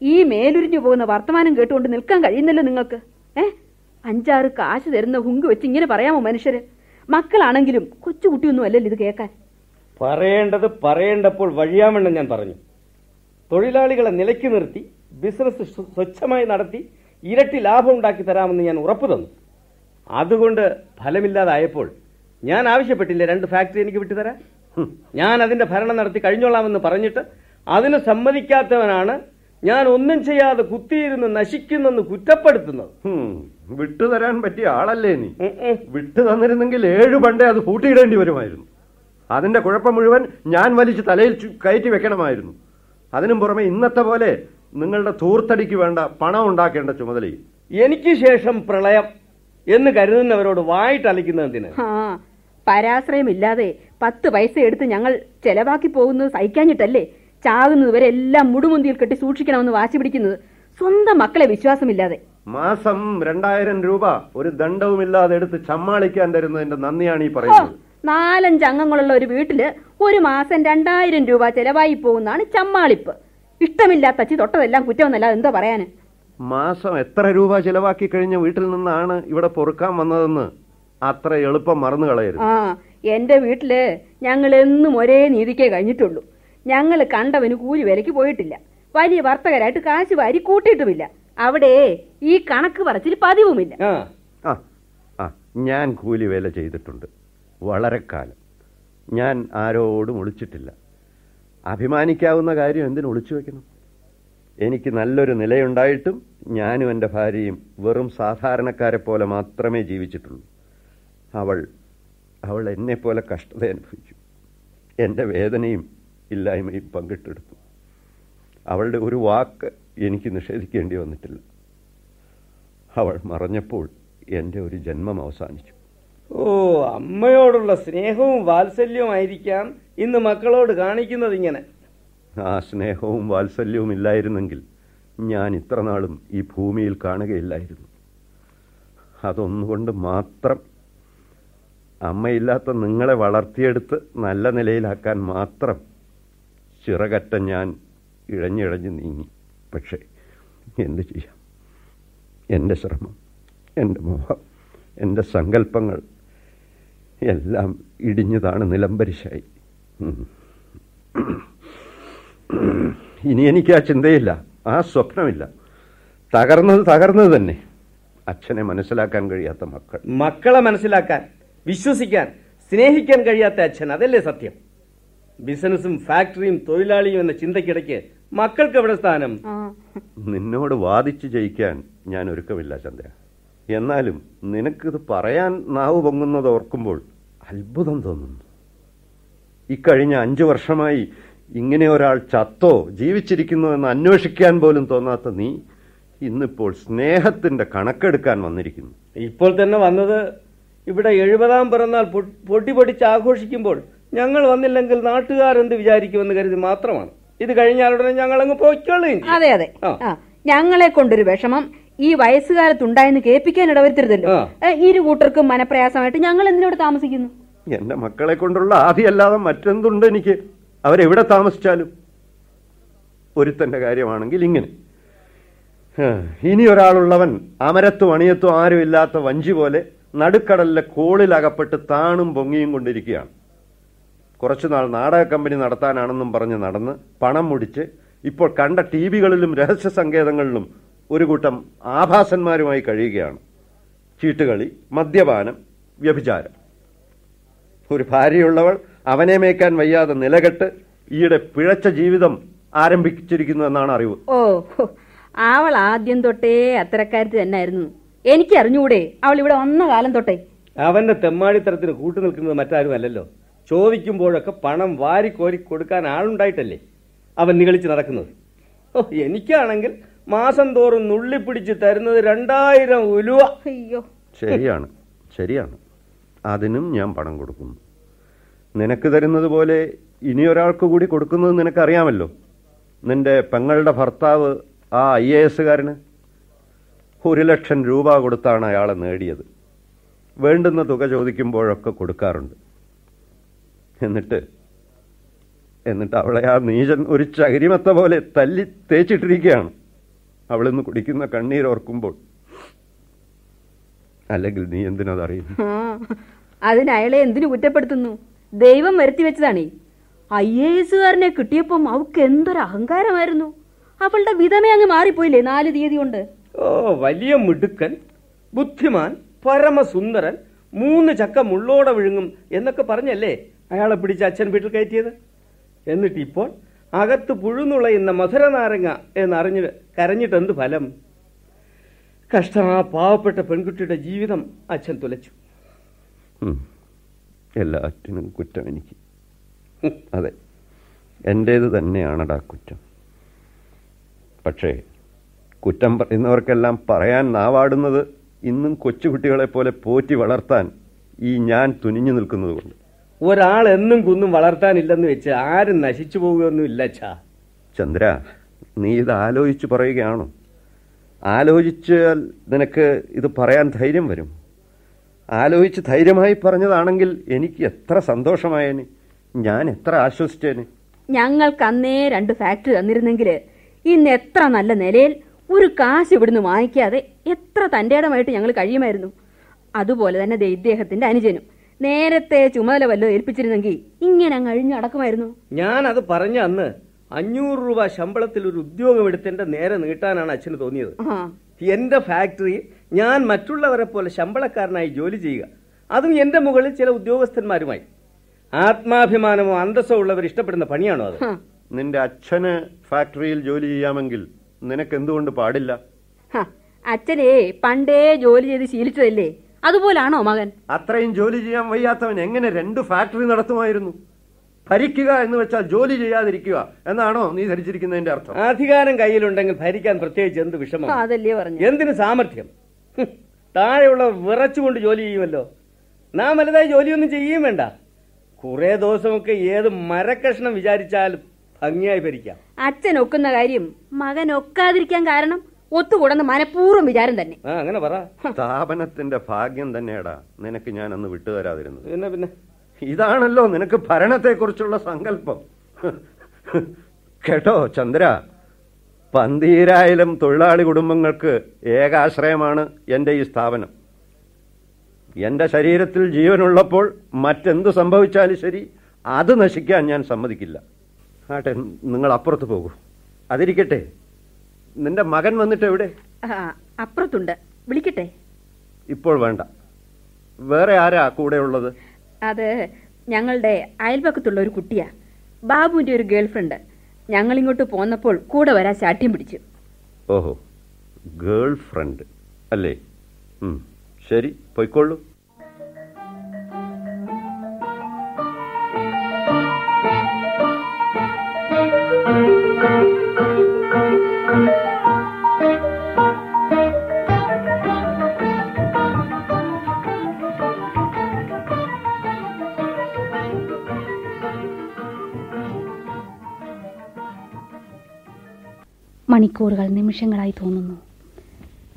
ഈ മേലുരിഞ്ഞു പോകുന്ന വർത്തമാനം കേട്ടുകൊണ്ട് നിൽക്കാൻ കഴിയുന്നല്ലോ നിങ്ങൾക്ക്. ഏ? അഞ്ചാറ് കാശ് തരുന്ന ഹുങ്ക് വെച്ച് ഇങ്ങനെ പറയാമോ മനുഷ്യര്? മക്കളാണെങ്കിലും കൊച്ചുകുട്ടിയൊന്നും അല്ലല്ലോ ഇത് കേൾക്കാൻ. പറയേണ്ടത് പറയേണ്ടപ്പോൾ വഴിയാമെന്ന് ഞാൻ പറഞ്ഞു. തൊഴിലാളികളെ നിലയ്ക്ക് നിർത്തി ബിസിനസ് സ്വച്ഛമായി നടത്തി ഇരട്ടി ലാഭം ഉണ്ടാക്കി തരാമെന്ന് ഞാൻ ഉറപ്പു തന്നു അതുകൊണ്ട് ഫലമില്ലാതായപ്പോൾ ഞാൻ ആവശ്യപ്പെട്ടില്ല രണ്ട് ഫാക്ടറി എനിക്ക് വിട്ടുതരാൻ? ഞാൻ അതിന്റെ ഭരണം നടത്തി കഴിഞ്ഞോളാമെന്ന് പറഞ്ഞിട്ട് അതിന് സമ്മതിക്കാത്തവനാണ് ഞാൻ ഒന്നും ചെയ്യാതെ കുത്തിയിരുന്ന് നശിക്കുന്നെന്ന് കുറ്റപ്പെടുത്തുന്നത്. വിട്ടുതരാൻ പറ്റിയ ആളല്ലേ നീ. വിട്ടു തന്നിരുന്നെങ്കിൽ ഏഴു പണ്ടേ അത് പൂട്ടിയിടേണ്ടി വരുമായിരുന്നു. അതിന്റെ കുഴപ്പം മുഴുവൻ ഞാൻ വലിച്ച് തലയിൽ കയറ്റി വെക്കണമായിരുന്നു. അതിനും പുറമെ ഇന്നത്തെ പോലെ നിങ്ങളുടെ തൂർത്തടിക്ക് വേണ്ട പണം ഉണ്ടാക്കേണ്ട ചുമതലയും എനിക്ക് ശേഷം പ്രളയം എന്ന് കരുതുന്നവരോട് വായിട്ടലിക്കുന്നതിന് ആ പരാശ്രയമില്ലാതെ പത്ത് പൈസ എടുത്ത് ഞങ്ങൾ ചെലവാക്കി പോകുന്നത് സഹിക്കാഞ്ഞിട്ടല്ലേ? ചാകുന്നത് വരെ എല്ലാം മുടുമുന്തിയിൽ കെട്ടി സൂക്ഷിക്കണമെന്ന് വാശി പിടിക്കുന്നത് സ്വന്തം മക്കളെ വിശ്വാസമില്ലാതെ. മാസം രണ്ടായിരം രൂപ ഒരു ദണ്ഡവുമില്ലാതെ എടുത്ത് ചമ്മാളിക്കാൻ തരുന്നതിന്റെ നന്ദിയാണ് ഈ പറയുന്നത്. നാലഞ്ച് അംഗങ്ങളുള്ള ഒരു വീട്ടിൽ ഒരു മാസം രണ്ടായിരം രൂപ ചെലവായി പോകുന്നതാണ് ചമ്മാളിപ്പ്. ഇഷ്ടമില്ലാത്ത അച്ചി തൊട്ടതെല്ലാം കുറ്റമെന്നല്ലാതെ എന്താ പറയാന്? മാസം എത്ര രൂപ ചെലവാക്കി കഴിഞ്ഞ വീട്ടിൽ നിന്നാണ് ഇവിടെ പൊറുക്കാൻ വന്നതെന്ന് അത്ര എളുപ്പം മറന്നു കളയരുത്. ആ എന്റെ വീട്ടിൽ ഞങ്ങൾ എന്നും ഒരേ നീതിക്കേ കഴിഞ്ഞിട്ടുള്ളൂ. ഞങ്ങൾ കണ്ടവന് കൂലി വിലയ്ക്ക് പോയിട്ടില്ല. വലിയ വർത്തകരായിട്ട് കാശ് വാരി കൂട്ടിയിട്ടുമില്ല. അവിടെ ഈ കണക്ക് പറച്ചിൽ പതിവുമില്ല. ആ. ആ ആ ഞാൻ കൂലി വേല ചെയ്തിട്ടുണ്ട്. വളരെ കാലം. ഞാൻ ആരോടും ഒളിച്ചിട്ടില്ല. അഭിമാനിക്കാവുന്ന കാര്യം എന്തിനു ഒളിച്ചു വെക്കണം എനിക്ക് നല്ലൊരു നിലയുണ്ടായിട്ടും ഞാനും എന്റെ ഭാര്യയും വെറും സാധാരണക്കാരെ പോലെ മാത്രമേ ജീവിച്ചിട്ടുള്ളൂ. അവൾ അവൾ എന്നെപ്പോലെ കഷ്ടത അനുഭവിച്ചു. എന്റെ വേദനയും ഇല്ലായ്മയും പങ്കിട്ടെടുത്തു. അവളുടെ ഒരു വാക്ക് എനിക്ക് നിഷേധിക്കേണ്ടി വന്നിട്ടില്ല. അവൾ മറഞ്ഞപ്പോൾ എന്റെ ഒരു ജന്മം അവസാനിച്ചു. ഓ അമ്മയോടുള്ള സ്നേഹവും വാത്സല്യവും ആയിരിക്കാം ഇന്ന് മക്കളോട് കാണിക്കുന്നത് ഇങ്ങനെ. ആ സ്നേഹവും വാത്സല്യവും ഇല്ലായിരുന്നെങ്കിൽ ഞാൻ ഇത്രനാളും ഈ ഭൂമിയിൽ കാണുകയില്ലായിരുന്നു. അതൊന്നുകൊണ്ട് മാത്രം അമ്മയില്ലാത്ത നിങ്ങളെ വളർത്തിയെടുത്ത് നല്ല നിലയിലാക്കാൻ മാത്രം ചിറകറ്റ ഞാൻ ഇഴഞ്ഞിഴഞ്ഞ് നീങ്ങി. പക്ഷേ എന്ത് ചെയ്യാം? എന്റെ ശ്രമം എന്റെ മോഹം എന്റെ സങ്കല്പങ്ങൾ എല്ലാം ഇടിഞ്ഞതാണ് നിലംപരിശായി ഇനി എനിക്ക് ആ ചിന്തയില്ല ആ സ്വപ്നമില്ല. തകർന്നത് തകർന്നത് തന്നെ. അച്ഛനെ മനസ്സിലാക്കാൻ കഴിയാത്ത മക്കൾ. മക്കളെ മനസ്സിലാക്കാൻ. വിശ്വസിക്കാൻ സ്നേഹിക്കാൻ കഴിയാത്ത അച്ഛൻ അതല്ലേ സത്യം? ബിസിനസ്സും ഫാക്ടറിയും തൊഴിലാളിയും എന്ന ചിന്തക്കിടയ്ക്ക് മക്കൾക്ക് എവിടെ സ്ഥാനം? നിന്നോട് വാദിച്ചു ജയിക്കാൻ ഞാൻ ഒരുക്കമില്ല ചന്ദ്ര. എന്നാലും നിനക്കിത് പറയാൻ നാവ് പൊങ്ങുന്നത് ഓർക്കുമ്പോൾ അത്ഭുതം തോന്നുന്നു. ഇക്കഴിഞ്ഞ അഞ്ചു വർഷമായി ഇങ്ങനെ ഒരാൾ ചത്തോ ജീവിച്ചിരിക്കുന്നു എന്ന് അന്വേഷിക്കാൻ പോലും തോന്നാത്ത നീ ഇന്നിപ്പോൾ സ്നേഹത്തിന്റെ കണക്കെടുക്കാൻ വന്നിരിക്കുന്നു. ഇപ്പോൾ തന്നെ വന്നത് ഇവിടെ എഴുപതാം പിറന്നാൾ പൊടി പൊട്ടി പൊടിച്ച് ആഘോഷിക്കുമ്പോൾ ഞങ്ങൾ വന്നില്ലെങ്കിൽ നാട്ടുകാരെന്ത് വിചാരിക്കുമെന്ന് കരുതി മാത്രമാണ്. ഇത് കഴിഞ്ഞാലുടനെ ഞങ്ങൾ അങ്ങ് പോയിക്കൊള്ളുകയും അതെ അതെ. ഞങ്ങളെ കൊണ്ടൊരു വിഷമം. ഈ വയസ്സുകാലത്തുണ്ടായെന്ന് കേൾപ്പിക്കാൻ ഇടവരുത്തരുതല്ലോ. ഇരു കൂട്ടർക്കും മനപ്രയാസമായിട്ട് ഞങ്ങൾ എന്തിനോട് താമസിക്കുന്നു? എന്റെ മക്കളെ കൊണ്ടുള്ള ആദ്യമല്ലാതെ മറ്റെന്തുണ്ട് എനിക്ക്? അവരെവിടെ താമസിച്ചാലും? ഒരുത്തന്റെ കാര്യമാണെങ്കിൽ ഇങ്ങനെ. ഹാ, ഇനി ഒരാളുള്ളവൻ അമരത്തും അണിയത്തും ആരുമില്ലാത്ത വഞ്ചി പോലെ നടുക്കടലിലെ കോളിലകപ്പെട്ട് താണും പൊങ്ങിയും കൊണ്ടിരിക്കുകയാണ്. കുറച്ചുനാൾ നാടക കമ്പനി നടത്താനാണെന്നും പറഞ്ഞ് നടന്ന് പണം മുടിച്ച് ഇപ്പോൾ കണ്ട ടി വികളിലും രഹസ്യ സങ്കേതങ്ങളിലും ഒരു കൂട്ടം ആഭാസന്മാരുമായി കഴിയുകയാണ്. ചീട്ടുകളി മദ്യപാനം വ്യഭിചാരം. ഒരു ഭാര്യയുള്ളവൾ അവനെ മേക്കാൻ വയ്യാതെ നിലകെട്ട് ഈയിടെ പിഴച്ച ജീവിതം ആരംഭിച്ചിരിക്കുന്നു എന്നാണ് അറിവ്. ഓ അവൾ ആദ്യം തൊട്ടേ അത്തരക്കാരത്തി തന്നെയായിരുന്നു എനിക്ക് അറിഞ്ഞുകൂടെ അവൾ ഇവിടെ വന്ന കാലം തൊട്ടേ. അവന്റെ തെമ്മാടിത്തരത്തിന് കൂട്ടു നിൽക്കുന്നത് മറ്റാരും അല്ലല്ലോ ചോദിക്കുമ്പോഴൊക്കെ പണം വാരിക്കോരി കൊടുക്കാൻ ആളുണ്ടായിട്ടല്ലേ അവൻ നികളിച്ച് നടക്കുന്നത്. ഓ എനിക്കാണെങ്കിൽ മാസം തോറും നുള്ളി പിടിച്ച് തരുന്നത് രണ്ടായിരം ഉലുവ. അയ്യോ. ശരിയാണ് ശരിയാണ്. അതിനും ഞാൻ പണം കൊടുക്കുന്നു. നിനക്ക് തരുന്നത് പോലെ ഇനി ഒരാൾക്ക് കൂടി കൊടുക്കുന്നത് നിനക്കറിയാമല്ലോ. നിന്റെ പെങ്ങളുടെ ഭർത്താവ് ആ ഐ എ എസുകാരന് ഒരു ലക്ഷം രൂപ കൊടുത്താണ് അയാളെ നേടിയത്. വേണ്ടുന്ന തുക ചോദിക്കുമ്പോഴൊക്കെ കൊടുക്കാറുണ്ട്. എന്നിട്ട് എന്നിട്ട് അവളെ ആ നീചൻ ഒരു ചകിരിമത്ത പോലെ തല്ലി തേച്ചിട്ടിരിക്കുകയാണ്. അവളിന്ന് കുടിക്കുന്ന കണ്ണീർ ഓർക്കുമ്പോൾ. അല്ലെങ്കിൽ നീ എന്തിനതറിയുന്നു ആ അതിന് അയാളെ എന്തിനു കുറ്റപ്പെടുത്തുന്നു? ദൈവം വരുത്തി വെച്ചതാണേ. ഐ എ എസുകാരനെ കിട്ടിയപ്പം അവൾക്ക് എന്തൊരു അഹങ്കാരമായിരുന്നു അവളുടെ വിധമേ അങ്ങ് മാറിപ്പോയില്ലേ നാല് തീയതി കൊണ്ട്? ഓ വലിയ മിടുക്കൻ ബുദ്ധിമാൻ പരമസുന്ദരൻ മൂന്ന് ചക്ക മുള്ളോടെ വിഴുങ്ങും എന്നൊക്കെ പറഞ്ഞല്ലേ അയാളെ പിടിച്ച് അച്ഛൻ വീട്ടിൽ കയറ്റിയത്? എന്നിട്ട് ഇപ്പോൾ അകത്ത് പുഴുന്നുളയുന്ന മധുരനാരങ്ങ എന്നറിഞ്ഞ് കരഞ്ഞിട്ട് എന്ത് ഫലം? കഷ്ടം ആ പാവപ്പെട്ട പെൺകുട്ടിയുടെ ജീവിതം അച്ഛൻ തുലച്ചു. എല്ലാറ്റിനും കുറ്റം എനിക്ക്. അതെ അതെ എന്റേത് തന്നെയാണടാ കുറ്റം. പക്ഷേ കുറ്റം പറയുന്നവർക്കെല്ലാം പറയാൻ നാവാടുന്നത് ഇന്നും കൊച്ചുകുട്ടികളെ പോലെ പോറ്റി വളർത്താൻ ഈ ഞാൻ തുനിഞ്ഞു നിൽക്കുന്നത് കൊണ്ട്. ഒരാൾ എന്നും കുന്നും വളർത്താനില്ലെന്ന് വെച്ച് ആരും നശിച്ചു പോവുകയൊന്നുമില്ല ചാ ചന്ദ്ര നീ ഇത് ആലോചിച്ച് പറയുകയാണോ? ആലോചിച്ചാൽ നിനക്ക് ഇത് പറയാൻ ധൈര്യം വരും. ആലോചിച്ച് ധൈര്യമായി പറഞ്ഞതാണെങ്കിൽ എനിക്ക് എത്ര സന്തോഷമായേനെ. ഞാൻ എത്ര ആശ്വസിച്ചേനെ. ഞങ്ങൾക്ക് അന്നേ രണ്ട് ഫാക്ടറി തന്നിരുന്നെങ്കിൽ ഇന്ന് എത്ര നല്ല നിലയിൽ ഒരു കാശ് ഇവിടുന്ന് വാങ്ങിക്കാതെ എത്ര തന്റെ ഇടമായിട്ട് ഞങ്ങൾ കഴിയുമായിരുന്നു. അതുപോലെ തന്നെ ഇദ്ദേഹത്തിന്റെ അനുജനും. നേരത്തെ ചുമതല വല്ലതും ഏൽപ്പിച്ചിരുന്നെങ്കിൽ ഇങ്ങനെ അങ്ങ് അഴിഞ്ഞു നടക്കുമായിരുന്നു. ഞാൻ അത് പറഞ്ഞ അന്ന് അഞ്ഞൂറ് രൂപ ശമ്പളത്തിൽ ഒരു ഉദ്യോഗം എടുത്തിന്റെ നേരെ നീട്ടാനാണ് അച്ഛന് തോന്നിയത്. എന്റെ ഫാക്ടറി ഞാൻ മറ്റുള്ളവരെ പോലെ ശമ്പളക്കാരനായി ജോലി ചെയ്യുക. അതും എന്റെ മുകളിൽ ചില ഉദ്യോഗസ്ഥന്മാരുമായി. ആത്മാഭിമാനമോ അന്തസ്സോ ഉള്ളവർ ഇഷ്ടപ്പെടുന്ന പണിയാണോ അത്. നിന്റെ അച്ഛന് ഫാക്ടറിയിൽ ജോലി ചെയ്യാമെങ്കിൽ നിനക്ക് എന്തുകൊണ്ട് പാടില്ല അച്ഛനേ പണ്ടേ ജോലി ചെയ്ത് ശീലിച്ചതല്ലേ? അതുപോലാണോ മകൻ? അത്രയും ജോലി ചെയ്യാൻ വയ്യാത്തവൻ എങ്ങനെ രണ്ട് ഫാക്ടറി നടത്തുമായിരുന്നു? ഭരിക്കുക എന്ന് വെച്ചാൽ ജോലി ചെയ്യാതിരിക്കുക എന്നാണോ നീ ധരിച്ചിരിക്കുന്നതിന്റെ അർത്ഥം? അധികാരം കയ്യിലുണ്ടെങ്കിൽ ഭരിക്കാൻ പ്രത്യേകിച്ച് എന്ത് വിഷമം? അതല്ലേ പറഞ്ഞു എന്തിന് സാമർഥ്യം? താഴെയുള്ള വിറച്ചുകൊണ്ട് ജോലി ചെയ്യുമല്ലോ. നാം വലുതായി ജോലിയൊന്നും ചെയ്യുകയും വേണ്ട. കുറെ ദിവസമൊക്കെ ഏത് മരക്കഷ്ണം വിചാരിച്ചാലും ഭംഗിയായി ഭരിക്കാം. അച്ഛൻ ഒക്കുന്ന കാര്യം മകൻ ഒക്കാതിരിക്കാൻ കാരണം ഒത്തുകൂടെന്ന് മനഃപൂർവം വിചാരം തന്നെ. ആ അങ്ങനെ പറ. സ്ഥാപനത്തിന്റെ ഭാഗ്യം തന്നെയാടാ നിനക്ക് ഞാൻ അന്ന് വിട്ടുതരാതിരുന്നത്. പിന്നെ പിന്നെ? ഇതാണല്ലോ നിനക്ക് ഭരണത്തെക്കുറിച്ചുള്ള സങ്കല്പം. കേട്ടോ ചന്ദ്ര? പന്തീരായാലും തൊഴിലാളി കുടുംബങ്ങൾക്ക് ഏകാശ്രയമാണ് എന്റെ ഈ സ്ഥാപനം. എന്റെ ശരീരത്തിൽ ജീവനുള്ളപ്പോൾ മറ്റെന്ത് സംഭവിച്ചാലും ശരി അത് നശിക്കാൻ ഞാൻ സമ്മതിക്കില്ല. ആട്ടെ നിങ്ങൾ അപ്പുറത്ത് പോകൂ. അതിരിക്കട്ടെ. നിന്റെ മകൻ വന്നിട്ട് എവിടെ അപ്പുറത്തുണ്ട്. വിളിക്കട്ടെ? ഇപ്പോൾ വേണ്ട. വേറെ ആരാ കൂടെ ഉള്ളത്? അത് ഞങ്ങളുടെ അയൽപക്കത്തുള്ള ഒരു കുട്ടിയാ. ബാബുവിന്റെ ഒരു ഗേൾഫ്രണ്ട്. ഞങ്ങൾ ഇങ്ങോട്ട് പോന്നപ്പോൾ കൂടെ വരാൻ ശാഠ്യം പിടിച്ചു. ഓഹോ. ഗേൾഫ്രണ്ട്. അല്ലേ? ശരി പൊയ്ക്കൊള്ളൂ. മണിക്കൂറുകൾ നിമിഷങ്ങളായി തോന്നുന്നു.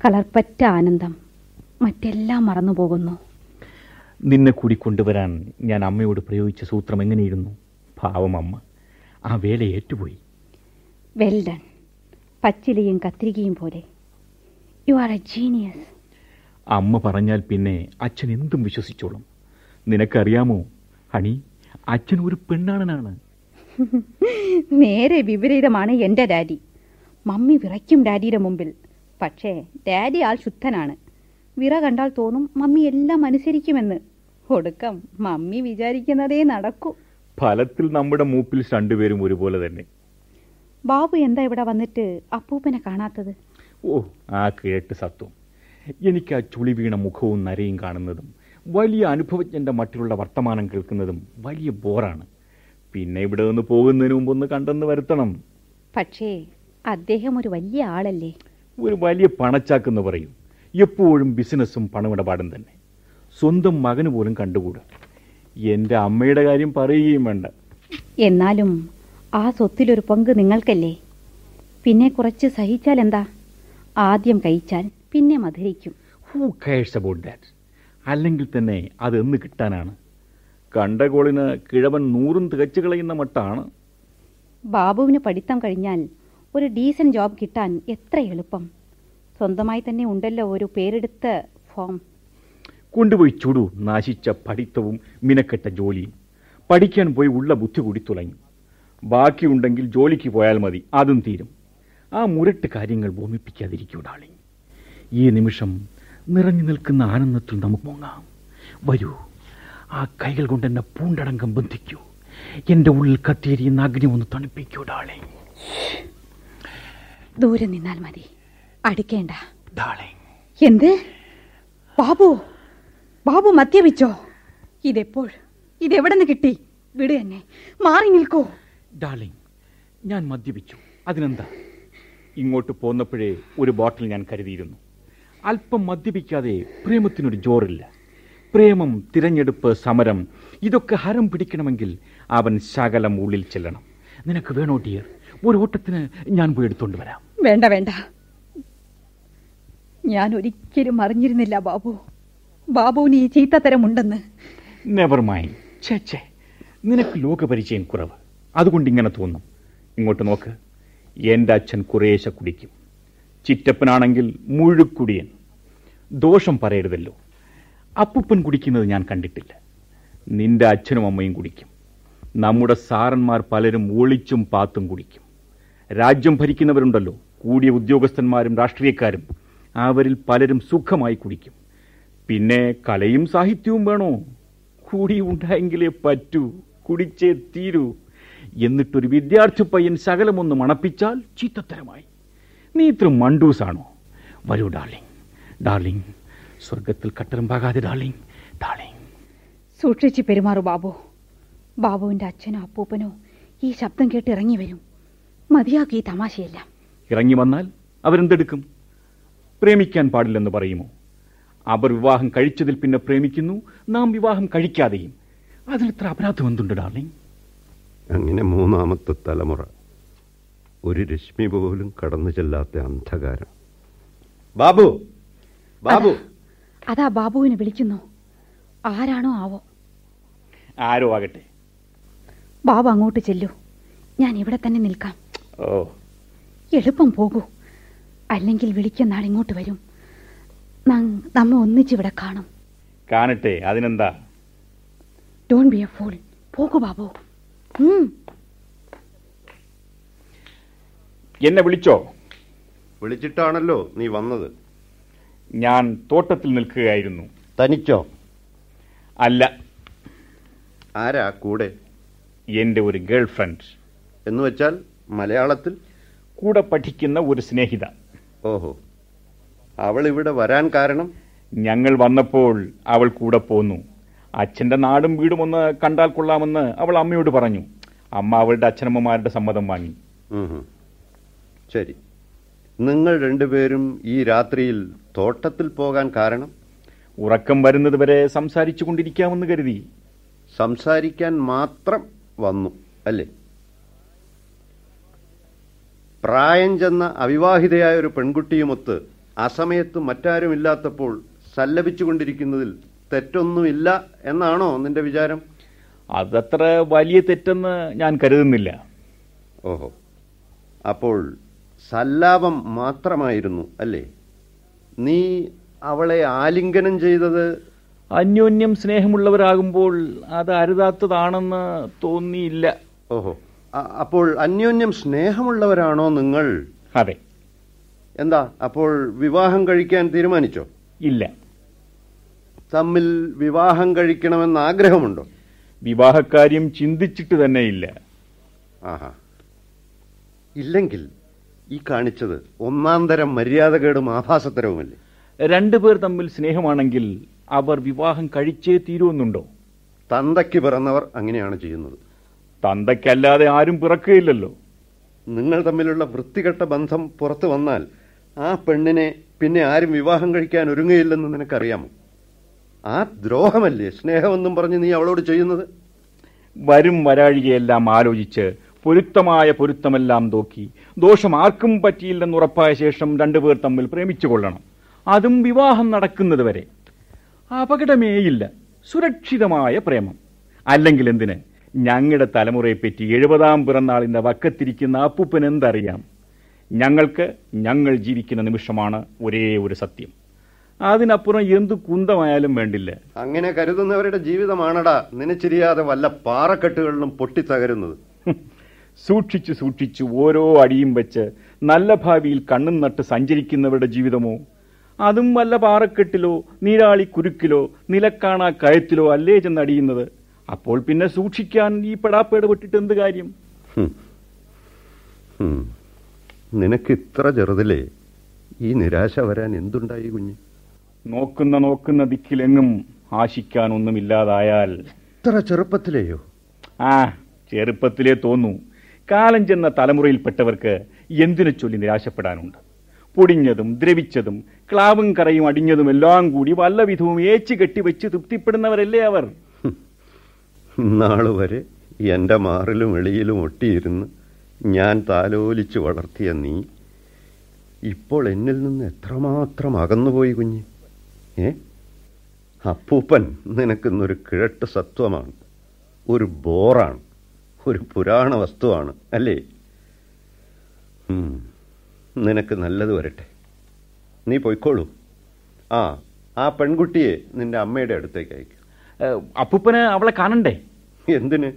കളർപ്പറ്റ ആനന്ദം മറ്റെല്ലാം മറന്നുപോകുന്നു. നിന്നെ കൂടി കൊണ്ടുവരാൻ ഞാൻ അമ്മയോട് പ്രയോഗിച്ച സൂത്രം എങ്ങനെയിരുന്നു? പാവം അമ്മ ആ വേല ഏറ്റുപോയി. വെൽ ഡൺ പച്ചിലയും കത്തിരികയും പോലെ. യു ആർ എ ജീനിയസ് അമ്മ പറഞ്ഞാൽ പിന്നെ അച്ഛൻ എന്തും വിശ്വസിച്ചോളും. നിനക്കറിയാമോ ഹണി അച്ഛൻ ഒരു പെണ്ണാണനാണ്. നേരെ വിപരീതമാണ് എന്റെ ഡാഡി. മമ്മി വിറയ്ക്കും ഡാഡിയുടെ മുമ്പിൽ. പക്ഷേ ഡാഡി ആൾ ശുദ്ധനാണ്. വിറ കണ്ടാൽ തോന്നും മമ്മി എല്ലാം അനുസരിക്കുമെന്ന്. ഒടുക്കം മമ്മി വിചാരിക്കുന്നതേ നടക്കൂ. ഫലത്തിൽ നമ്മുടെ മൂപ്പിൽ രണ്ടുപേരും ഒരുപോലെ തന്നെ. ബാബു എന്താ ഇവിടെ വന്നിട്ട് അപ്പൂപ്പനെ കാണാത്തത്? ഓ ആ കേട്ട് സത്വം. എനിക്ക് ആ ചുളി വീണ മുഖവും നരയും കാണുന്നതും വലിയ അനുഭവജ്ഞന്റെ മട്ടിലുള്ള വർത്തമാനം കേൾക്കുന്നതും വലിയ ബോറാണ്. പിന്നെ ഇവിടെ നിന്ന് പോകുന്നതിന് മുമ്പ് ഒന്ന് കണ്ടെന്ന് വരുത്തണം. പക്ഷേ അദ്ദേഹം ഒരു വലിയ ആളല്ലേ? ഒരു വലിയ പണച്ചാക്കെന്ന് പറയും. എപ്പോഴും ബിസിനസ്സും പണമിടപാടും തന്നെ. സ്വന്തം മകന് പോലും കണ്ടുകൂടാ. എന്റെ അമ്മയുടെ കാര്യം പറയുകയും വേണ്ട. എന്നാലും ആ സ്വത്തിലൊരു പങ്ക് നിങ്ങൾക്കല്ലേ? പിന്നെ കുറച്ച് സഹിച്ചാൽ എന്താ? ആദ്യം കഴിച്ചാൽ പിന്നെ മധുരിക്കും ഹൂ കെയർസ് അബൌട്ട് ദാറ്റ് അല്ലെങ്കിൽ തന്നെ അതെന്ന് കിട്ടാനാണ്. കണ്ടകോളിന് കിഴവൻ നൂറും തികച്ചു കളയുന്ന മട്ടാണ്. ബാബുവിന് പഠിത്തം കഴിഞ്ഞാൽ ഒരു ഡീസന്റ് ജോബ് കിട്ടാൻ എത്ര എളുപ്പം? സ്വന്തമായി തന്നെ ഉണ്ടല്ലോ ഒരു പേരെടുത്ത ഫോം കൊണ്ടുപോയി ചുടു നാശിച്ച പഠിത്തവും മിനക്കെട്ട ജോലിയും പഠിക്കാൻ പോയി ഉള്ള ബുദ്ധി കൂടി തുളഞ്ഞു ബാക്കിയുണ്ടെങ്കിൽ ജോലിക്ക് പോയാൽ മതി അതും തീരും. ആ മുരട്ട് കാര്യങ്ങൾ ഭൂമിപ്പിക്കാതിരിക്കൂ ഡാളി ഈ നിമിഷം നിറഞ്ഞു നിൽക്കുന്ന ആനന്ദത്തിൽ നമുക്ക് മുങ്ങാം. വരൂ ആ കൈകൾ കൊണ്ട് എന്നെ പൂണ്ടടങ്കം ബന്ധിക്കൂ. എന്റെ ഉള്ളിൽ കത്തിയെരിയുന്ന അഗ്നി ഒന്ന് തണുപ്പിക്കൂ ഡാളിങ് ദൂരെ നിന്നാൽ മതി. അടുക്കേണ്ട. എന്ത്? ബാബു ബാബു മദ്യപിച്ചോ? ഇതെപ്പോൾ? ഇതെവിടെ നിന്ന് കിട്ടി? വിട് എന്നെ. മാറി നിൽക്കോ. ഡാർലിംഗ് ഞാൻ മദ്യപിച്ചു. അതിനെന്താ? ഇങ്ങോട്ട് പോന്നപ്പോഴേ ഒരു ബോട്ടിൽ ഞാൻ കരുതിയിരുന്നു. അല്പം മദ്യപിക്കാതെ പ്രേമത്തിനൊരു ജോറില്ല. പ്രേമം തിരഞ്ഞെടുപ്പ് സമരം ഇതൊക്കെ ഹരം പിടിക്കണമെങ്കിൽ അവൻ ശകലം ഉള്ളിൽ ചെല്ലണം. നിനക്ക് വേണോ ഡിയർ ഒരു ഓട്ടത്തിന് ഞാൻ പോയി എടുത്തുകൊണ്ട് വരാം. വേണ്ട വേണ്ട. ഞാൻ ഒരിക്കലും അറിഞ്ഞിരുന്നില്ല ബാബു. ബാബുവിന് ഈ ചീത്തത്തരമുണ്ടെന്ന് നെവർ മൈൻഡ് ഛേ ഛേ. നിനക്ക് ലോകപരിചയം കുറവ്. അതുകൊണ്ട് ഇങ്ങനെ തോന്നും. ഇങ്ങോട്ട് നോക്ക്. എന്റെ അച്ഛൻ കുറേശ്ശെ കുടിക്കും. ചിറ്റപ്പനാണെങ്കിൽ മുഴുക്കുടിയൻ. ദോഷം പറയരുതല്ലോ. അപ്പുപ്പൻ കുടിക്കുന്നത് ഞാൻ കണ്ടിട്ടില്ല. നിന്റെ അച്ഛനും അമ്മയും കുടിക്കും. നമ്മുടെ സാറന്മാർ പലരും ഒളിച്ചും പാത്തും കുടിക്കും. രാജ്യം ഭരിക്കുന്നവരുണ്ടല്ലോ. കൂടിയ ഉദ്യോഗസ്ഥന്മാരും രാഷ്ട്രീയക്കാരും അവരിൽ പലരും സുഖമായി കുടിക്കും. പിന്നെ കലയും സാഹിത്യവും വേണോ? കൂടി ഉണ്ടായെങ്കിലേ പറ്റൂ കുടിച്ചേ തീരൂ. എന്നിട്ടൊരു വിദ്യാർത്ഥി പയ്യൻ ശകലമൊന്ന് മണപ്പിച്ചാൽ ചീത്തത്തരമായി. നീ ഇത്ര മണ്ടൂസാണോ? വരൂ ഡാർലിംഗ്. ഡാർലിംഗ് സ്വർഗത്തിൽ കട്ടറുമ്പാകാതെ ഡാർലിംഗ് ഡാർലിംഗ്. സൂക്ഷിച്ച് പെരുമാറു ബാബു. ബാബുവിന്റെ അച്ഛനോ അപ്പൂപ്പനോ ഈ ശബ്ദം കേട്ട് ഇറങ്ങി വരും. മതിയാക്കി ഈ തമാശയെല്ലാം. ഇറങ്ങി വന്നാൽ അവരെന്തെടുക്കും? പ്രേമിക്കാൻ പാടില്ലെന്ന് പറയുമോ? അവർ വിവാഹം കഴിച്ചതിൽ പിന്നെ പ്രേമിക്കുന്നു നാം വിവാഹം കഴിക്കാതെയും. അതിലിത്ര അപരാധം എന്തുണ്ട് ഡാർലിംഗ്? അങ്ങനെ മൂന്നാമത്തെ തലമുറ. ഒരു രശ്മി പോലും കടന്നു ചെല്ലാത്ത അന്ധകാരം. ബാബു ബാബു. അതാ ബാബുവിനെ വിളിക്കുന്നു. ആരാണോ ആവോ? ആരോ ആകട്ടെ. ബാബു അങ്ങോട്ട് ചെല്ലൂ. ഞാൻ ഇവിടെ തന്നെ നിൽക്കാം. ഓ എളുപ്പം പോകൂ. അല്ലെങ്കിൽ വിളിക്കുന്ന ആൾ ഇങ്ങോട്ട് വരും. ന- നമ്മ ഒന്നിച്ചിവിടെ കാണും. കാണട്ടെ അതിനെന്താ? ഡോണ്ട് ബി എ ഫൂൾ പോകൂ ബാബു. എന്നെ വിളിച്ചോ? വിളിച്ചിട്ടാണല്ലോ നീ വന്നത്. ഞാൻ തോട്ടത്തിൽ നിൽക്കുകയായിരുന്നു. തനിച്ചോ? അല്ല. ആരാ കൂടെ? എന്റെ ഒരു ഗേൾ ഫ്രണ്ട് എന്ന് വെച്ചാൽ മലയാളത്തിൽ? കൂടെ പഠിക്കുന്ന ഒരു സ്നേഹിത. ഓഹോ. അവൾ ഇവിടെ വരാൻ കാരണം? ഞങ്ങൾ വന്നപ്പോൾ അവൾ കൂടെ പോന്നു. അച്ഛന്റെ നാടും വീടും ഒന്ന് കണ്ടാൽ കൊള്ളാമെന്ന് അവൾ അമ്മയോട് പറഞ്ഞു. അമ്മ അവളുടെ അച്ഛനമ്മമാരുടെ സമ്മതം വാങ്ങി. ശരി. നിങ്ങൾ രണ്ടുപേരും ഈ രാത്രിയിൽ തോട്ടത്തിൽ പോകാൻ കാരണം? ഉറക്കം വരുന്നത് വരെ സംസാരിച്ചു കൊണ്ടിരിക്കാമെന്ന് കരുതി. സംസാരിക്കാൻ മാത്രം വന്നു അല്ലേ? പ്രായം ചെന്ന അവിവാഹിതയായ ഒരു പെൺകുട്ടിയുമൊത്ത് അസമയത്ത് മറ്റാരുമില്ലാത്തപ്പോൾ സല്ലപിച്ചുകൊണ്ടിരിക്കുന്നതിൽ തെറ്റൊന്നുമില്ല എന്നാണോ നിന്റെ വിചാരം? അതത്ര വലിയ തെറ്റെന്ന് ഞാൻ കരുതുന്നില്ല. ഓഹോ. അപ്പോൾ സല്ലാപം മാത്രമായിരുന്നു അല്ലേ? നീ അവളെ ആലിംഗനം ചെയ്തത്? അന്യോന്യം സ്നേഹമുള്ളവരാകുമ്പോൾ അത് അരുതാത്തതാണെന്ന് തോന്നിയില്ല. ഓഹോ. അപ്പോൾ അന്യോന്യം സ്നേഹമുള്ളവരാണോ നിങ്ങൾ? അതെ. എന്താ അപ്പോൾ വിവാഹം കഴിക്കാൻ തീരുമാനിച്ചോ? ഇല്ല. തമ്മിൽ വിവാഹം കഴിക്കണമെന്ന് ആഗ്രഹമുണ്ടോ? വിവാഹക്കാര്യം ചിന്തിച്ചിട്ട് തന്നെ ഇല്ല. ആഹാ. ഇല്ലെങ്കിൽ ഈ കാണിച്ചത് ഒന്നാം തരം മര്യാദകേടും ആഭാസത്തരവുമല്ലേ? രണ്ടുപേർ തമ്മിൽ സ്നേഹമാണെങ്കിൽ അവർ വിവാഹം കഴിച്ചേ തീരുമെന്നുണ്ടോ തന്തയ്ക്ക് പിറന്നവർ അങ്ങനെയാണ് ചെയ്യുന്നത്. തന്തയ്ക്കല്ലാതെ ആരും പിറക്കുകയില്ലല്ലോ. നിങ്ങൾ തമ്മിലുള്ള വൃത്തികെട്ട ബന്ധം പുറത്തു വന്നാൽ ആ പെണ്ണിനെ പിന്നെ ആരും വിവാഹം കഴിക്കാൻ ഒരുങ്ങയില്ലെന്ന് നിനക്കറിയാമോ? ആ ദ്രോഹമല്ലേ സ്നേഹമെന്നും പറഞ്ഞ് നീ അവളോട് ചെയ്യുന്നത്? വരും വരാഴികയെല്ലാം ആലോചിച്ച് പൊരുത്തമായ പൊരുത്തമെല്ലാം നോക്കി ദോഷം ആർക്കും പറ്റിയില്ലെന്ന് ഉറപ്പായ ശേഷം രണ്ടുപേർ തമ്മിൽ പ്രേമിച്ചു കൊള്ളണം. അതും വിവാഹം നടക്കുന്നത് വരെ. അപകടമേയില്ല. സുരക്ഷിതമായ പ്രേമം. അല്ലെങ്കിൽ എന്തിന്? ഞങ്ങളുടെ തലമുറയെപ്പറ്റി എഴുപതാം പിറന്നാളിന്റെ വക്കത്തിരിക്കുന്ന അപ്പൂപ്പൻ എന്തറിയാം? ഞങ്ങൾക്ക് ഞങ്ങൾ ജീവിക്കുന്ന നിമിഷമാണ് ഒരേ ഒരു സത്യം. അതിനപ്പുറം എന്ത് കുന്തമായാലും വേണ്ടില്ല. അങ്ങനെ കരുതുന്നവരുടെ ജീവിതമാണടാ നനച്ചിരിയാതെ വല്ല പാറക്കെട്ടുകളിലും പൊട്ടിത്തകരുന്നത്. സൂക്ഷിച്ചു സൂക്ഷിച്ചു ഓരോ അടിയും വെച്ച് നല്ല ഭാവിയിൽ കണ്ണും നട്ട് സഞ്ചരിക്കുന്നവരുടെ ജീവിതമോ? അതും വല്ല പാറക്കെട്ടിലോ നീരാളി കുരുക്കിലോ നിലക്കാണാ കയത്തിലോ അല്ലേ ചെന്നടിയുന്നത്? അപ്പോൾ പിന്നെ സൂക്ഷിക്കാൻ ഈ പെടാപ്പേട് വിട്ടിട്ട് എന്ത് കാര്യം. നിനക്ക് ഇത്ര ചെറുതിലേ ഈ നിരാശ വരാൻ എന്തുണ്ടായി കുഞ്ഞ്? നോക്കുന്ന നോക്കുന്ന ദിക്കിലെങ്ങും ആശിക്കാനൊന്നുമില്ലാതായാൽ. ഇത്ര ചെറുപ്പത്തിലെയോ? ആ ചെറുപ്പത്തിലേ തോന്നൂ. കാലം ചെന്ന തലമുറയിൽപ്പെട്ടവർക്ക് എന്തിനെ ചൊല്ലി നിരാശപ്പെടാനുണ്ട്? പൊടിഞ്ഞതും ദ്രവിച്ചതും ക്ലാവും കറയും അടിഞ്ഞതും എല്ലാം കൂടി വല്ലവിധവും ഏച്ചു കെട്ടിവെച്ച് തൃപ്തിപ്പെടുന്നവരല്ലേ അവർ? നാൾ വരെ എന്റെ മാറിലും എളിയിലും ഒട്ടിയിരുന്ന് ഞാൻ താലോലിച്ച് വളർത്തിയ നീ ഇപ്പോൾ എന്നിൽ നിന്ന് എത്രമാത്രം അകന്നുപോയി കുഞ്ഞ്? ഏ? അപ്പൂപ്പൻ നിനക്കിന്നൊരു കിഴട്ട് സത്വമാണ്. ഒരു ബോറാണ്. ഒരു പുരാണ വസ്തുവാണ് അല്ലേ. നിനക്ക് നല്ലത് വരട്ടെ. നീ പൊയ്ക്കോളൂ. ആ ആ പെൺകുട്ടിയെ നിന്റെ അമ്മയുടെ അടുത്തേക്ക് അയക്കും. അപ്പൂപ്പന് അവളെ കാണണ്ടേ? എന്തിന്?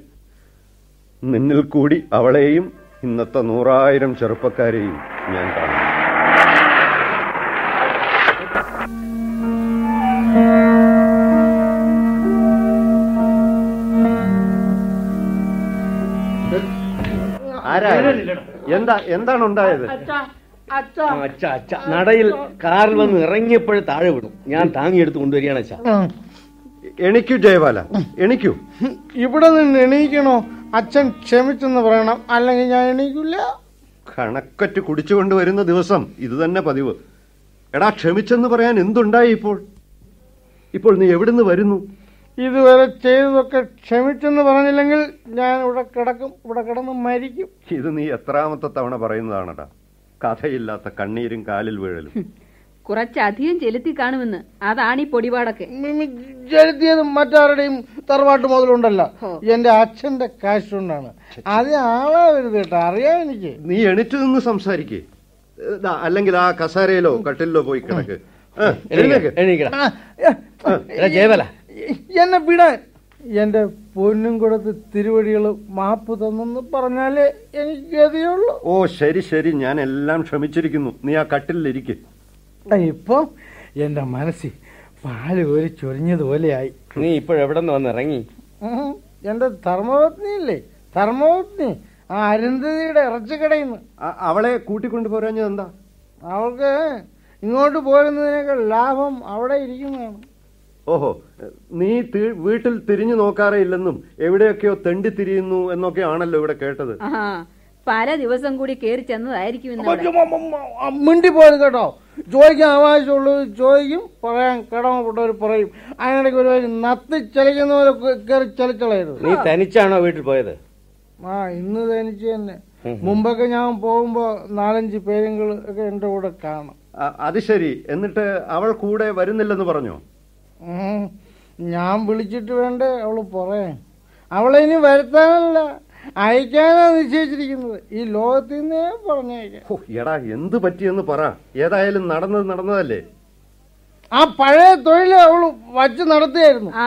നിന്നിൽ കൂടി അവളെയും ഇന്നത്തെ നൂറായിരം ചെറുപ്പക്കാരെയും ഞാൻ കാണും. ആരാ എന്താ എന്താണ് ഉണ്ടായത്? അച്ഛ അച്ഛ. നടയിൽ കാറിൽ വന്ന് ഇറങ്ങിയപ്പോഴേ താഴെ വിടും ഞാൻ താങ്ങിയെടുത്ത് കൊണ്ടുവരികയാണ് അച്ഛ. എണിക്കൂ ജയബാല എണിക്കൂ. ഇവിടെ നിന്ന് എണീക്കണോ? അച്ഛൻ ക്ഷമിച്ചെന്ന് പറയണം. അല്ലെങ്കിൽ ഞാൻ എണീക്കില്ല കണക്കറ്റ് കുടിച്ചുകൊണ്ട് വരുന്ന ദിവസം ഇത് തന്നെ പതിവ്. എടാ ക്ഷമിച്ചെന്ന് പറയാൻ എന്തുണ്ടായി ഇപ്പോൾ? ഇപ്പോൾ നീ എവിടുന്ന് വരുന്നു? ഇതുവരെ ചെയ്തതൊക്കെ ക്ഷമിച്ചെന്ന് പറഞ്ഞില്ലെങ്കിൽ ഞാൻ ഇവിടെ കിടക്കും. ഇവിടെ കിടന്ന് മരിക്കും. ഇത് നീ എത്രാമത്തെ തവണ പറയുന്നതാണടാ. കഥയില്ലാത്ത കണ്ണീരും കാലിൽ വീഴലും. കുറച്ചധികം ചെലുത്തി കാണുമെന്ന്. അതാണ് ഈ പൊടിപാടൊക്കെ. മറ്റാരുടെയും തറവാട്ട് മുതലുണ്ടല്ലോ. എന്റെ അച്ഛന്റെ കാശ് കൊണ്ടാണ്. അത് ആളാവരുത് കേട്ടോ. അറിയാം എനിക്ക്. നീ എണിറ്റു നിന്ന് സംസാരിക്കേ. ദാ, അല്ലെങ്കിൽ ആ കസാരയിലോ കട്ടിലിലോ പോയി കിടക്ക്. ജയബല. എന്നെ വിടാൻ. എന്റെ പൊന്നും കൊടുത്ത് തിരുവടികൾ മാപ്പ് തന്നെന്ന് പറഞ്ഞാലേ എനിക്ക് ഗതിയുള്ളൂ. ഓ ശരി ശരി. ഞാൻ എല്ലാം ക്ഷമിച്ചിരിക്കുന്നു. നീ ആ കട്ടിലിരിക്കെ ഇപ്പം എന്റെ മനസ്സ് പാൽ കോരി ചൊരിഞ്ഞതുപോലെയായി. നീ ഇപ്പോഴെവിടെ നിന്ന് വന്നിറങ്ങി? ഉം. എന്റെ ധർമ്മപത്നി അല്ലേ ധർമ്മപത്നി ആ അരുന്ധതിയുടെ ഇറച്ചിക്കടയിൽ നിന്ന്. അവളെ കൂട്ടിക്കൊണ്ടു പോരാഞ്ഞത് എന്താ അവൾക്ക് ഇങ്ങോട്ട് പോരുന്നതിനേക്കാൾ ലാഭം അവിടെ ഇരിക്കുന്നതാണ്. ഓഹോ നീ വീട്ടിൽ തിരിഞ്ഞു നോക്കാറേ ഇല്ലെന്നും എവിടെയൊക്കെയോ തെണ്ടി തിരിയുന്നു എന്നൊക്കെ ആണല്ലോ ഇവിടെ കേട്ടത്. ആ പല ദിവസം കൂടി കേറി ചെന്നതായിരിക്കും മിണ്ടി പോയത് കേട്ടോ. ചോദിക്കാൻ ആവശ്യമുള്ളത് ചോദിക്കും പറയാൻ കടമപ്പെട്ടവർ പറയും. അതിനിടയ്ക്ക് ഒരു നത്ത് നത്തി ചലിക്കുന്ന പോലെ കയറി ചലിച്ചളയരുത്. നീ തനിച്ചാണോ വീട്ടിൽ പോയത്? ആ ഇന്ന് തനിച്ച് തന്നെ. മുമ്പൊക്കെ ഞാൻ പോകുമ്പോ നാലഞ്ച് പേരുകൾ ഒക്കെ എന്റെ കൂടെ കാണും. അത് ശരി. എന്നിട്ട് അവൾ കൂടെ വരുന്നില്ലെന്ന് പറഞ്ഞു? ഞാൻ വിളിച്ചിട്ട് വേണ്ടേ അവൾ പറയാൻ അവളെ ഇനി വരുത്താനല്ല. അയക്കാനാ നിശ്ചയിച്ചിരിക്കുന്നത് ഈ ലോകത്തിൽ നിന്നേ പറഞ്ഞേക്കാം എടാ എന്ത് പറ്റിയെന്ന് പറ. ഏതായാലും നടന്നത് നടന്നതല്ലേ? ആ പഴയ തൊഴിൽ അവൾ വച്ച് നടത്തിയായിരുന്നു. ആ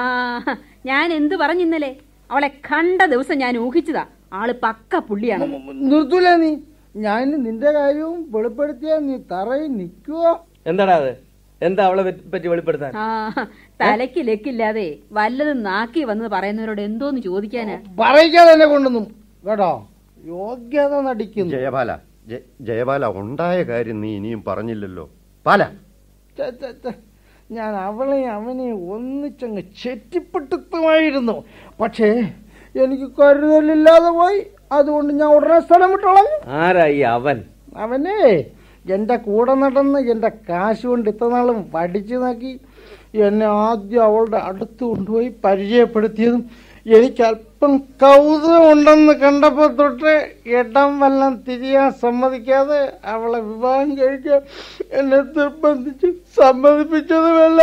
ഞാൻ എന്ത് പറഞ്ഞിന്നലെ അവളെ കണ്ട ദിവസം ഞാൻ ഊഹിച്ചതാ. ആൾ പക്ക പുള്ളിയാണ്. നിർത്തൂല നീ. ഞാൻ നിന്റെ കാര്യവും വെളിപ്പെടുത്തിയാ നീ തറയിൽ നിൽക്കുവോ എന്താടാ അത്? എന്താ അവളെ പറ്റി- വെളിപ്പെടുത്താൻ? തലയ്ക്ക് ലെക്കില്ലാതെ വല്ലതും നാക്കി വന്ന് പറയുന്നവരോട് എന്തോന്ന് ചോദിക്കാനാ? പറയിക്കാതെ എന്നെ കൊണ്ടൊന്നും. കേട്ടോ? യോഗ്യത നടിക്കുന്നു. ജയബാല ജയ- ജയബാല ഉണ്ടായ കാര്യം നീ ഇനിയും പറഞ്ഞില്ലല്ലോ. പാല. ഞാൻ അവളെ അവനെ ഒന്നിച്ചങ്ങ് ചെറ്റിപ്പെട്ടുമായിരുന്നു പക്ഷേ എനിക്ക് കരുതലില്ലാതെ പോയി. അതുകൊണ്ട് ഞാൻ ഉടനെ സ്ഥലം വിട്ടോളാം. ആരായി അവൻ? അവനെ. എന്റെ കൂടെ നടന്ന് എന്റെ കാശ് കൊണ്ട് ഇത്ര നാളും പഠിച്ചു നോക്കി എന്നെ ആദ്യം അവളുടെ അടുത്ത് കൊണ്ടുപോയി പരിചയപ്പെടുത്തിയതും എനിക്ക് അല്പം കൗതുകമുണ്ടെന്ന് കണ്ടപ്പോൾ തൊട്ട് ഇടം വല്ലം തിരിയാൻ സമ്മതിക്കാതെ അവളെ വിവാഹം കഴിക്കാൻ എന്നെ നിർബന്ധിച്ച് സമ്മതിപ്പിച്ചതുമല്ല.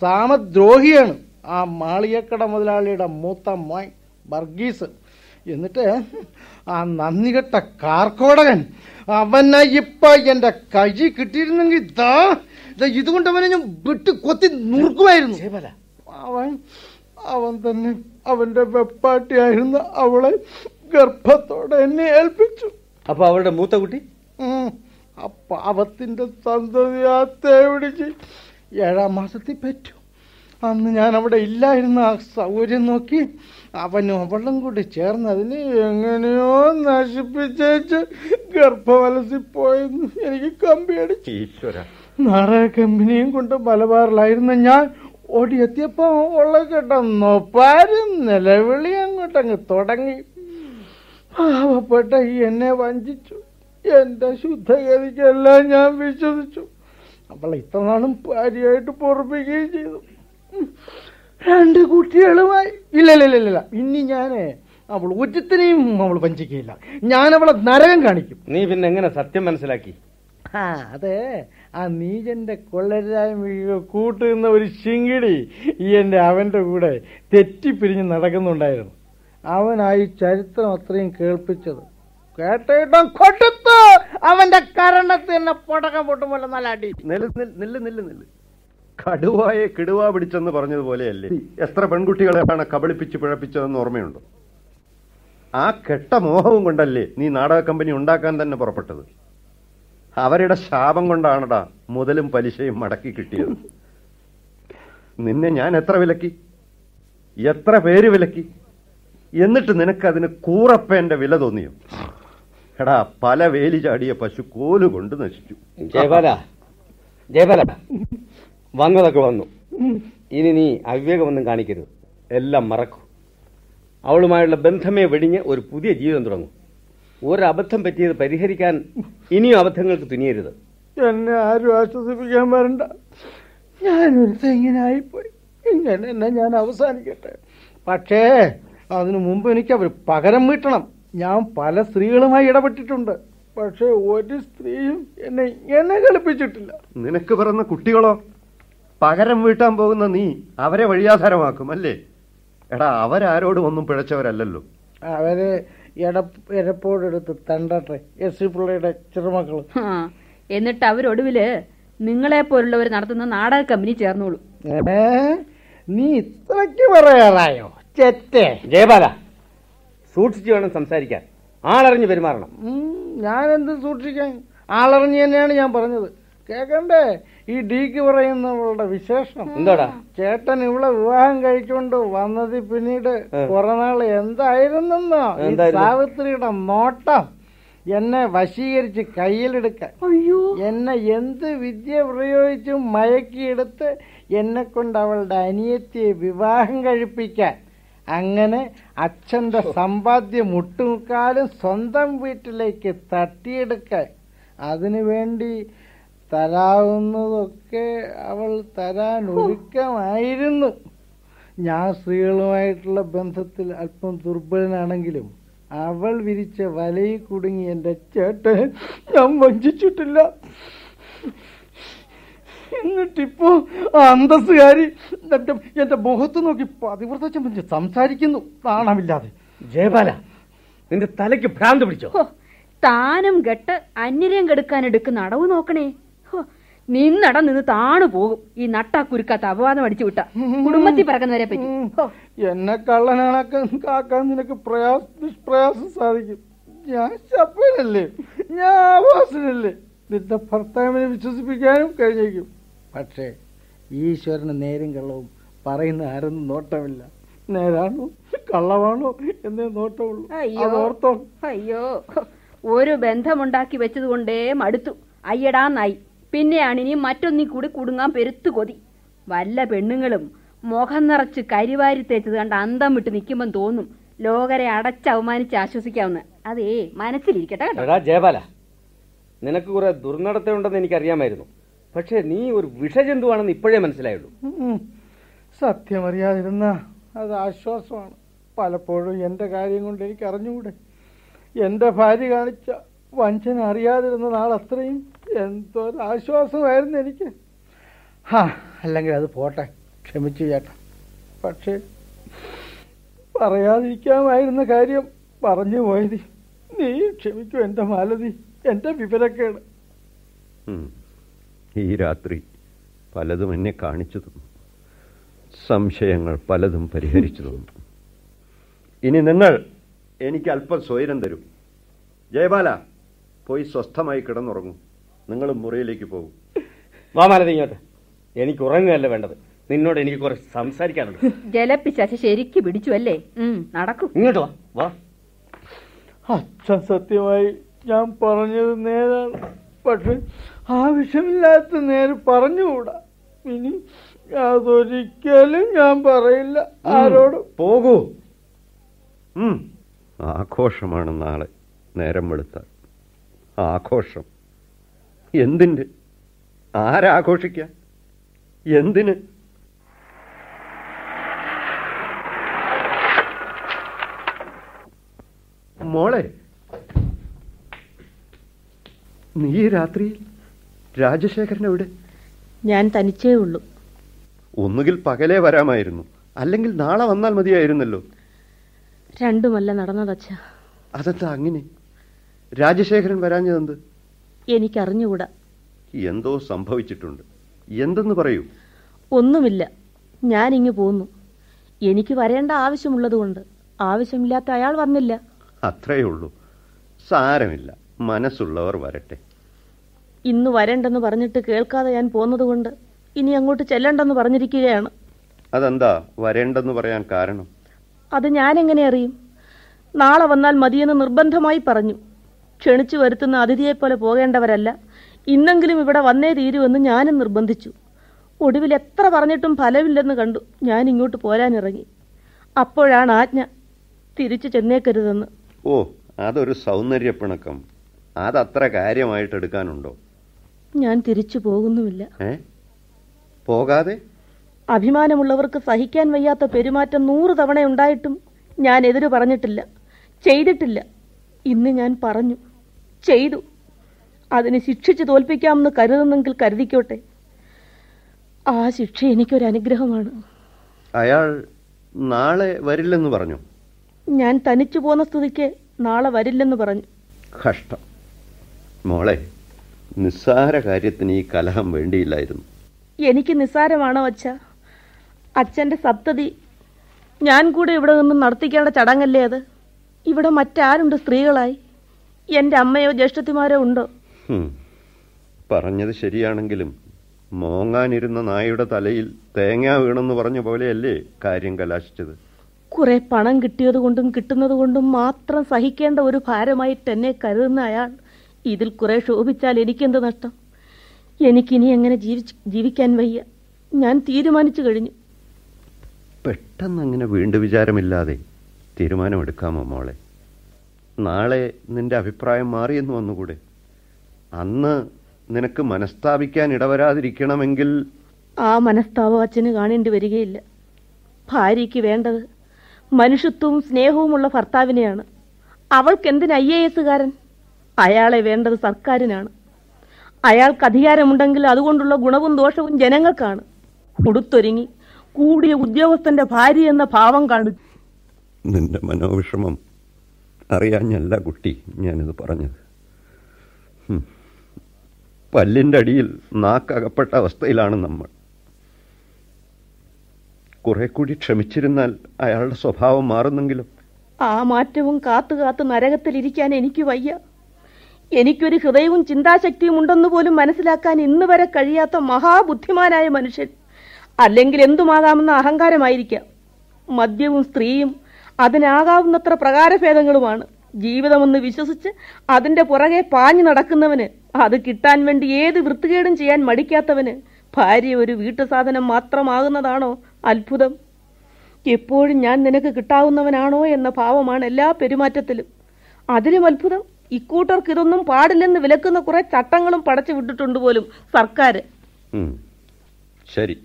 സാമദ്രോഹിയാണ്. ആ മാളികക്കട മുതലാളിയുടെ മൂത്ത മോൻ വർഗീസ്. എന്നിട്ട് ആ നന്ദികെട്ട കാർക്കോടകൻ. അവനെ ഇപ്പൊ എന്റെ കൈ കിട്ടിയിരുന്നെങ്കിൽ ഇതാ ഇതുകൊണ്ട് അവനെ ഞാൻ വിട്ട് കൊത്തി നുറുക്കുമായിരുന്നു. അവൻ അവൻ തന്നെ അവന്റെ വെപ്പാട്ടിയായിരുന്ന അവളെ ഗർഭത്തോടെ എന്നെ ഏൽപ്പിച്ചു. അപ്പൊ അവളുടെ മൂത്ത കുട്ടി. ആ പാവത്തിന്റെ സന്തതി ആ തേവിടിച്ച് ഏഴാം മാസത്തിൽ പറ്റു. അന്ന് ഞാൻ അവിടെ ഇല്ലായിരുന്ന ആ സൗകര്യം നോക്കി അവനും അവളും കൂടി ചേർന്ന് അതിനെ എങ്ങനെയോ നശിപ്പിച്ചേച്ച് ഗർഭവലസി പോയെന്ന് എനിക്ക് കമ്പിയടിച്ചു ഈശ്വര. നാടക കമ്പനിയും കൊണ്ട് മലബാറിലായിരുന്ന ഞാൻ ഓടിയെത്തിയപ്പോ ഉള്ള കേട്ടോ നൊപ്പാരും നിലവിളി അങ്ങോട്ടങ്ങ് തുടങ്ങി. പാവപ്പെട്ട ഈ എന്നെ വഞ്ചിച്ചു. എന്റെ ശുദ്ധഗതിക്കെല്ലാം ഞാൻ വിശ്വസിച്ചു. അവളെ ഇത്രനാളും ഭാര്യയായിട്ട് പൊറപ്പിക്കുകയും ചെയ്തു. രണ്ട് കുട്ടികളുമായി. ഇല്ല ഇല്ല ഇല്ല ഇല്ല. ഇനി ഞാനേ അവൾ ഒറ്റത്തിനെയും അവൾ വഞ്ചിക്കുകയില്ല. ഞാൻ അവളെ നരകം കാണിക്കും. നീ പിന്നെ എങ്ങനെ സത്യം മനസ്സിലാക്കി? ആ അതെ. ആ നീജന്റെ കൊള്ളരായ്മ കൂട്ടുന്ന ഒരു ശിങ്കിടി ഈ എന്റെ അവന്റെ കൂടെ തെറ്റിപ്പിരിഞ്ഞ് നടക്കുന്നുണ്ടായിരുന്നു. അവനായി ചരിത്രം അത്രയും കേൾപ്പിച്ചത്. കേട്ടിട്ടും കൊടുത്തു. അവന്റെ കരണത്തിൽ പൊടകം പൊടക്കം പൊട്ടുമ്പോൾ നല്ല അടി. നെല്ല് നെല്ല് നെല്ല് നെല്ല് നില്ല്. കടുവായെ കിടുവ പിടിച്ചെന്ന് പറഞ്ഞതുപോലെയല്ലേ? എത്ര പെൺകുട്ടികളെയാണ് കബളിപ്പിച്ച് പിഴപ്പിച്ചതെന്ന് ഓർമ്മയുണ്ടോ? ആ കെട്ട മോഹവും കൊണ്ടല്ലേ നീ നാടക കമ്പനി ഉണ്ടാക്കാൻ തന്നെ പുറപ്പെട്ടത്? അവരുടെ ശാപം കൊണ്ടാണടാ മുതലും പലിശയും മടക്കി കിട്ടിയത്. നിന്നെ ഞാൻ എത്ര വിലക്കി? എത്ര പേര് വിലക്കി? എന്നിട്ട് നിനക്കതിന് കൂറപ്പേന്റെ വില തോന്നിയോ? എടാ പല വേലി ചാടിയ പശു കോലുകൊണ്ട് നശിച്ചു. ജയപാല ജയപാല വന്നതൊക്കെ വന്നു. ഇനി നീ അവിവേകമൊന്നും കാണിക്കരുത്. എല്ലാം മറക്കൂ. അവളുമായുള്ള ബന്ധമേ വെടിഞ്ഞ് ഒരു പുതിയ ജീവിതം തുടങ്ങും. ഒരബദ്ധം പറ്റിയത് പരിഹരിക്കാൻ ഇനിയും അബദ്ധങ്ങൾക്ക് തുനിയരുത്. എന്നെ ആരും ആശ്വസിപ്പിക്കാൻ വരണ്ട. ഞാനൊരു തെങ്ങിനായിപ്പോയി. ഇങ്ങനെ എന്നെ ഞാൻ അവസാനിക്കട്ടെ. പക്ഷേ അതിനു മുമ്പ് എനിക്ക് അവർ പകരം വീട്ടണം. ഞാൻ പല സ്ത്രീകളുമായി ഇടപെട്ടിട്ടുണ്ട്. പക്ഷെ ഒരു സ്ത്രീയും എന്നെ എന്നെ കളിപ്പിച്ചിട്ടില്ല. നിനക്ക് പറഞ്ഞ കുട്ടികളോ? പകരം വീട്ടാൻ പോകുന്ന നീ അവരെ വഴിയാധാരമാക്കും അല്ലേ? എടാ അവരാരോടും ഒന്നും പിഴച്ചവരല്ലല്ലോ. അവർ എടപ്പോടെടുത്ത് തണ്ടട്ടെ എസ് സി പിള്ളയുടെ ചെറുമക്കൾ. എന്നിട്ട് അവരൊടുവിൽ നിങ്ങളെ പോലുള്ളവർ നടത്തുന്ന നാടക കമ്പനി ചേർന്നോളൂ. നീ ഇത്രയ്ക്ക് പറയാറായോ ചെറ്റേ. ജയപാല സൂക്ഷിച്ചു വേണം സംസാരിക്കാൻ. ആളറിഞ്ഞ് പെരുമാറണം. ഞാനെന്ത് സൂക്ഷിക്കാൻ? ആളറിഞ്ഞ് തന്നെയാണ് ഞാൻ പറഞ്ഞത്. കേക്കണ്ടേ? ഈ ഡീക്ക് പറയുന്നവളുടെ വിശേഷം. എന്താടാ? ചേട്ടൻ ഇവിടെ വിവാഹം കഴിച്ചുകൊണ്ട് വന്നത് പിന്നീട് കുറെ നാൾ എന്തായിരുന്നെന്നോ? സാവിത്രിയുടെ നോട്ടം എന്നെ വശീകരിച്ച് കയ്യിലെടുക്കാൻ. എന്നെ എന്ത് വിദ്യ പ്രയോഗിച്ചും മയക്കിയെടുത്ത് എന്നെ കൊണ്ട് അവളുടെ അനിയത്തിയെ വിവാഹം കഴിപ്പിക്കാൻ. അങ്ങനെ അച്ഛന്റെ സമ്പാദ്യം മുട്ടുമുക്കാലും സ്വന്തം വീട്ടിലേക്ക് തട്ടിയെടുക്കാൻ. അതിനു വേണ്ടി തരാവുന്നതൊക്കെ അവൾ തരാൻ ഒരുക്കമായിരുന്നു. ഞാൻ സ്ത്രീകളുമായിട്ടുള്ള ബന്ധത്തിൽ അല്പം ദുർബലനാണെങ്കിലും അവൾ വിരിച്ച വലയിൽ കുടുങ്ങി എന്റെ ചേട്ടൻ ഞാൻ വഞ്ചിച്ചിട്ടില്ല. എന്നിട്ടിപ്പോ അന്തസ്സുകാരി എന്റെ മുഖത്ത് നോക്കി പതിവ്രത ചമ്മഞ്ച് സംസാരിക്കുന്നു. നാണമില്ലാതെ. ജയബാല നിന്റെ തലയ്ക്ക് ഭ്രാന്ത് പിടിച്ചോ? താനും കെട്ട് അന്യരം കെടുക്കാൻ എടുക്കുന്ന അടവ് നോക്കണേ. നിന്നട നിന്ന് താണു പോകും. ഈ നട്ടാക്കുരുക്കാത്ത അപവാദം അടിച്ചു വിട്ട. കുടുംബത്തിൽ പറക്കുന്നവരെ പറ്റി. എന്നെ കള്ളനാണാക്കാൻ കാക്കാൻ നിനക്ക് പ്രയാസ നിഷ്പ്രയാസം സാധിക്കും. ഞാൻ ശപ്പനല്ലേ ഞാൻ ആവാസനല്ലേ? നിന്റെ ഭർത്താവിനെ വിശ്വസിപ്പിക്കാനും കഴിഞ്ഞേക്കും. പക്ഷേ ഈശ്വരന് നേരും കള്ളവും പറയുന്ന ആരൊന്നും നോട്ടമില്ല. നേരാണോ? കള്ളമാണോ എന്നേ നോട്ടമുള്ളൂ. അയ്യോ. അയ്യോ. ഒരു ബന്ധമുണ്ടാക്കി വെച്ചത് കൊണ്ടേ മടുത്തു അയ്യടാന്നായി പിന്നെയാണ് ഇനി മറ്റൊന്നി കൂടി കുടുങ്ങാൻ പെരുത്തു കൊതി. വല്ല പെണ്ണുങ്ങളും മുഖം നിറച്ച് കരിവാരി തേച്ചത് കണ്ട് അന്തം വിട്ട് നിൽക്കുമ്പം തോന്നും ലോകരെ അടച്ച് അവമാനിച്ച് ആശ്വസിക്കാവുന്ന. അതേ മനസ്സിലിരിക്കട്ടെ കേട്ടോ. എടാ ജയപാല നിനക്ക് കുറെ ദുർനടത്തമുണ്ടെന്ന് എനിക്കറിയാമായിരുന്നു. പക്ഷേ നീ ഒരു വിഷജന്തുവാണെന്ന് ഇപ്പോഴേ മനസ്സിലായുള്ളൂ. സത്യമറിയാതിരുന്ന അത് ആശ്വാസമാണ്. പലപ്പോഴും എന്റെ കാര്യം കൊണ്ട് എനിക്ക് അറിഞ്ഞുകൂടെ എന്റെ ഭാര്യ കാണിച്ച വഞ്ചന അറിയാതിരുന്ന നാൾ അത്രയും എന്തോ ഒരു ആശ്വാസമായിരുന്നു എനിക്ക്. ഹാ അല്ലെങ്കിൽ അത് പോട്ടെ ക്ഷമിച്ചു ചേട്ടാ. പക്ഷേ പറയാതിരിക്കാമായിരുന്ന കാര്യം പറഞ്ഞു പോയത്. നീ ക്ഷമിക്കൂ എന്റെ മാലതി എന്റെ വിവരക്കേട്. ഈ രാത്രി പലതും എന്നെ കാണിച്ചു തന്നു. സംശയങ്ങൾ പലതും പരിഹരിച്ചു തന്നു. ഇനി നിങ്ങൾ എനിക്ക് അല്പം സ്വൈരം തരും. ജയബാല പോയി സ്വസ്ഥമായി കിടന്നുറങ്ങൂ. നിങ്ങൾ മുറിയിലേക്ക് പോകും വാ മാലതി ഇങ്ങോട്ട്. എനിക്ക് ഉറങ്ങുകയല്ല വേണ്ടത്. നിന്നോട് എനിക്ക് കുറച്ച് സംസാരിക്കാനുണ്ട്. ജലപ്പിശാശ ശരിക്ക് പിടിച്ചു അല്ലേ? നടക്കും. ഇങ്ങോട്ട് വാ. വാ. അച്ഛൻ സത്യമായി ഞാൻ പറഞ്ഞത് നേരാണ്. പക്ഷെ ആവശ്യമില്ലാത്ത നേരെ പറഞ്ഞുകൂടാ. ഇനി അതൊരിക്കലും ഞാൻ പറയില്ല. ആരോട്. പോകൂ. ഉം. ആഘോഷമാണ് നാളെ നേരം വെളുത്താൽ. ആഘോഷം. എന്തിന്റെ ആരാഘോഷിക്കാൻ എന്തിന്? മോളെ നീ രാത്രി രാജശേഖരൻ എവിടെ ഞാൻ തനിച്ചേ ഉള്ളൂ. ഒന്നുകിൽ പകലേ വരാമായിരുന്നു. അല്ലെങ്കിൽ നാളെ വന്നാൽ മതിയായിരുന്നല്ലോ. രണ്ടുമല്ല നടന്നതച്ഛ. അതെന്താ അങ്ങനെ? രാജശേഖരൻ വരാഞ്ഞതെന്ത്? എനിക്കറിഞ്ഞുകൂടാ. എന്തോ സംഭവിച്ചിട്ടുണ്ട്. എന്തെന്ന് പറയൂ? ഒന്നുമില്ല. ഞാൻ ഞാനിങ്ങ് പോന്നു. എനിക്ക് വരേണ്ട ആവശ്യമുള്ളതുകൊണ്ട്. ആവശ്യമില്ലാത്ത അയാൾ വന്നില്ല. അത്രയേ ഉള്ളൂ. സാരമില്ല. മനസ്സുള്ളവർ വരട്ടെ. ഇന്ന് വരണ്ടെന്ന് പറഞ്ഞിട്ട് കേൾക്കാതെ ഞാൻ പോന്നതുകൊണ്ട് ഇനി അങ്ങോട്ട് ചെല്ലണ്ടെന്ന് പറഞ്ഞിരിക്കുകയാണ്. അതെന്താ? വരേണ്ടെന്ന് പറയാൻ കാരണം? അത് ഞാൻ എങ്ങനെ അറിയും? നാളെ വന്നാൽ മതിയെന്ന് നിർബന്ധമായി പറഞ്ഞു. ക്ഷണിച്ചു വരുത്തുന്ന അതിഥിയെപ്പോലെ പോകേണ്ടവരല്ല. ഇന്നെങ്കിലും ഇവിടെ വന്നേ തീരുമെന്ന് ഞാനും നിർബന്ധിച്ചു. ഒടുവിൽ എത്ര പറഞ്ഞിട്ടും ഫലമില്ലെന്ന് കണ്ടു ഞാൻ ഇങ്ങോട്ട് പോരാനിറങ്ങി. അപ്പോഴാണ് ആജ്ഞ തിരിച്ചു ചെന്നേക്കരുതെന്ന്. ഓ അതൊരു സൗന്ദര്യപ്പിണക്കം. അതത്ര കാര്യമായിട്ട് എടുക്കാനുണ്ടോ? ഞാൻ തിരിച്ചു പോകുന്നുമില്ല. പോകാതെ? അഭിമാനമുള്ളവർക്ക് സഹിക്കാൻ വയ്യാത്ത പെരുമാറ്റം നൂറ് തവണ ഉണ്ടായിട്ടും ഞാൻ എതിര് പറഞ്ഞിട്ടില്ല ചെയ്തിട്ടില്ല. ഇന്ന് ഞാൻ പറഞ്ഞു. ചെയ്തു. അതിനെ ശിക്ഷിച്ച് തോൽപ്പിക്കാമെന്ന് കരുതുന്നെങ്കിൽ കരുതിക്കോട്ടെ. ആ ശിക്ഷ എനിക്കൊരു അനുഗ്രഹമാണ് അയാൾ നാളെ വരില്ലെന്ന് പറഞ്ഞു. ഞാൻ തനിച്ചു പോന്ന സ്ഥിതിക്ക് നാളെ വരില്ലെന്ന് പറഞ്ഞു. കഷ്ടം. മോളെ നിസ്സാര കാര്യത്തിന് ഈ കലഹം വേണ്ടിയില്ലായിരുന്നു. എനിക്ക് നിസ്സാരമാണോ അച്ഛ? അച്ഛന്റെ സപ്തതി. ഞാൻ കൂടെ ഇവിടെ നിന്നും നടത്തിക്കേണ്ട ചടങ്ങല്ലേ അത്? ഇവിടെ മറ്റാരുണ്ട് സ്ത്രീകളായി? എന്റെ അമ്മയോ ജ്യേഷ്ഠത്തിമാരോ ഉണ്ടോ. പറഞ്ഞത് ശരിയാണെങ്കിലും മോങ്ങാനിരുന്ന നായയുടെ തലയിൽ തേങ്ങ വീണെന്ന് പറഞ്ഞ പോലെയല്ലേ കാര്യം കലാശിച്ചത്? കുറെ പണം കിട്ടിയത് കൊണ്ടും കിട്ടുന്നത് കൊണ്ടും മാത്രം സഹിക്കേണ്ട ഒരു ഭാരമായിട്ട് എന്നെ കരുതുന്ന അയാൾ ഇതിൽ കുറെ ശോഭിച്ചാൽ എനിക്കെന്ത് നഷ്ടം? എനിക്കിനി എങ്ങനെ ജീവിച്ച് ജീവിക്കാൻ വയ്യ? ഞാൻ തീരുമാനിച്ചു കഴിഞ്ഞു. പെട്ടെന്ന് അങ്ങനെ വീണ്ടും വിചാരമില്ലാതെ തീരുമാനമെടുക്കാമോ മോളെ? നാളെ നിന്റെ അഭിപ്രായം മാറിയെന്ന് വന്നുകൂടെ? അന്ന് നിനക്ക് മനസ്താപിക്കാൻ ഇടവരാതിരിക്കണമെങ്കിൽ ആ മനസ്താപം അച്ഛന് കാണേണ്ടി വരികയില്ല. ഭാര്യയ്ക്ക് വേണ്ടത് മനുഷ്യത്വവും സ്നേഹവുമുള്ള ഭർത്താവിനെയാണ്. അവൾക്ക് എന്തിന് ഐ എ എസുകാരൻ അയാളെ വേണ്ടത് സർക്കാരിനാണ്. അയാൾക്ക് അധികാരമുണ്ടെങ്കിൽ അതുകൊണ്ടുള്ള ഗുണവും ദോഷവും ജനങ്ങൾക്കാണ്. ഉടുത്തൊരുങ്ങി കൂടിയ ഉദ്യോഗസ്ഥന്റെ ഭാര്യ എന്ന ഭാവം കാണിച്ചു. നിന്റെ മനോവിഷമം അറിയാഞ്ഞല്ല കുട്ടി ഞാനിത് പറഞ്ഞത്. പല്ലിന്റെ അടിയിൽ നാക്കകപ്പെട്ട അവസ്ഥയിലാണ് നമ്മൾ. കുറെ കൂടി ക്ഷമിച്ചിരുന്നാൽ അയാളുടെ സ്വഭാവം മാറുന്നെങ്കിലും. ആ മാറ്റവും കാത്തു കാത്ത് നരകത്തിലിരിക്കാൻ എനിക്ക് വയ്യ. എനിക്കൊരു ഹൃദയവും ചിന്താശക്തിയും ഉണ്ടെന്ന് പോലും മനസ്സിലാക്കാൻ ഇന്ന് വരെ കഴിയാത്ത മഹാബുദ്ധിമാനായ മനുഷ്യൻ. അല്ലെങ്കിൽ എന്തുമാകാമെന്ന അഹങ്കാരമായിരിക്കാം. മദ്യവും സ്ത്രീയും അതിനാകാവുന്നത്ര പ്രകാരഭേദങ്ങളുമാണ്. ജീവിതമെന്ന് വിശ്വസിച്ച് അതിന്റെ പുറകെ പാഞ്ഞു നടക്കുന്നവന് അത് കിട്ടാൻ വേണ്ടി ഏത് വൃത്തികേടും ചെയ്യാൻ മടിക്കാത്തവന് ഭാര്യ ഒരു വീട്ടു സാധനം മാത്രമാകുന്നതാണോ അത്ഭുതം? എപ്പോഴും ഞാൻ നിനക്ക് കിട്ടാവുന്നവനാണോ എന്ന ഭാവമാണ് എല്ലാ പെരുമാറ്റത്തിലും. അതിലും അത്ഭുതം ഇക്കൂട്ടർക്ക് ഇതൊന്നും പാടില്ലെന്ന് വിലക്കുന്ന കുറെ ചട്ടങ്ങളും പടച്ചു വിട്ടിട്ടുണ്ട് പോലും സർക്കാർ ശരി.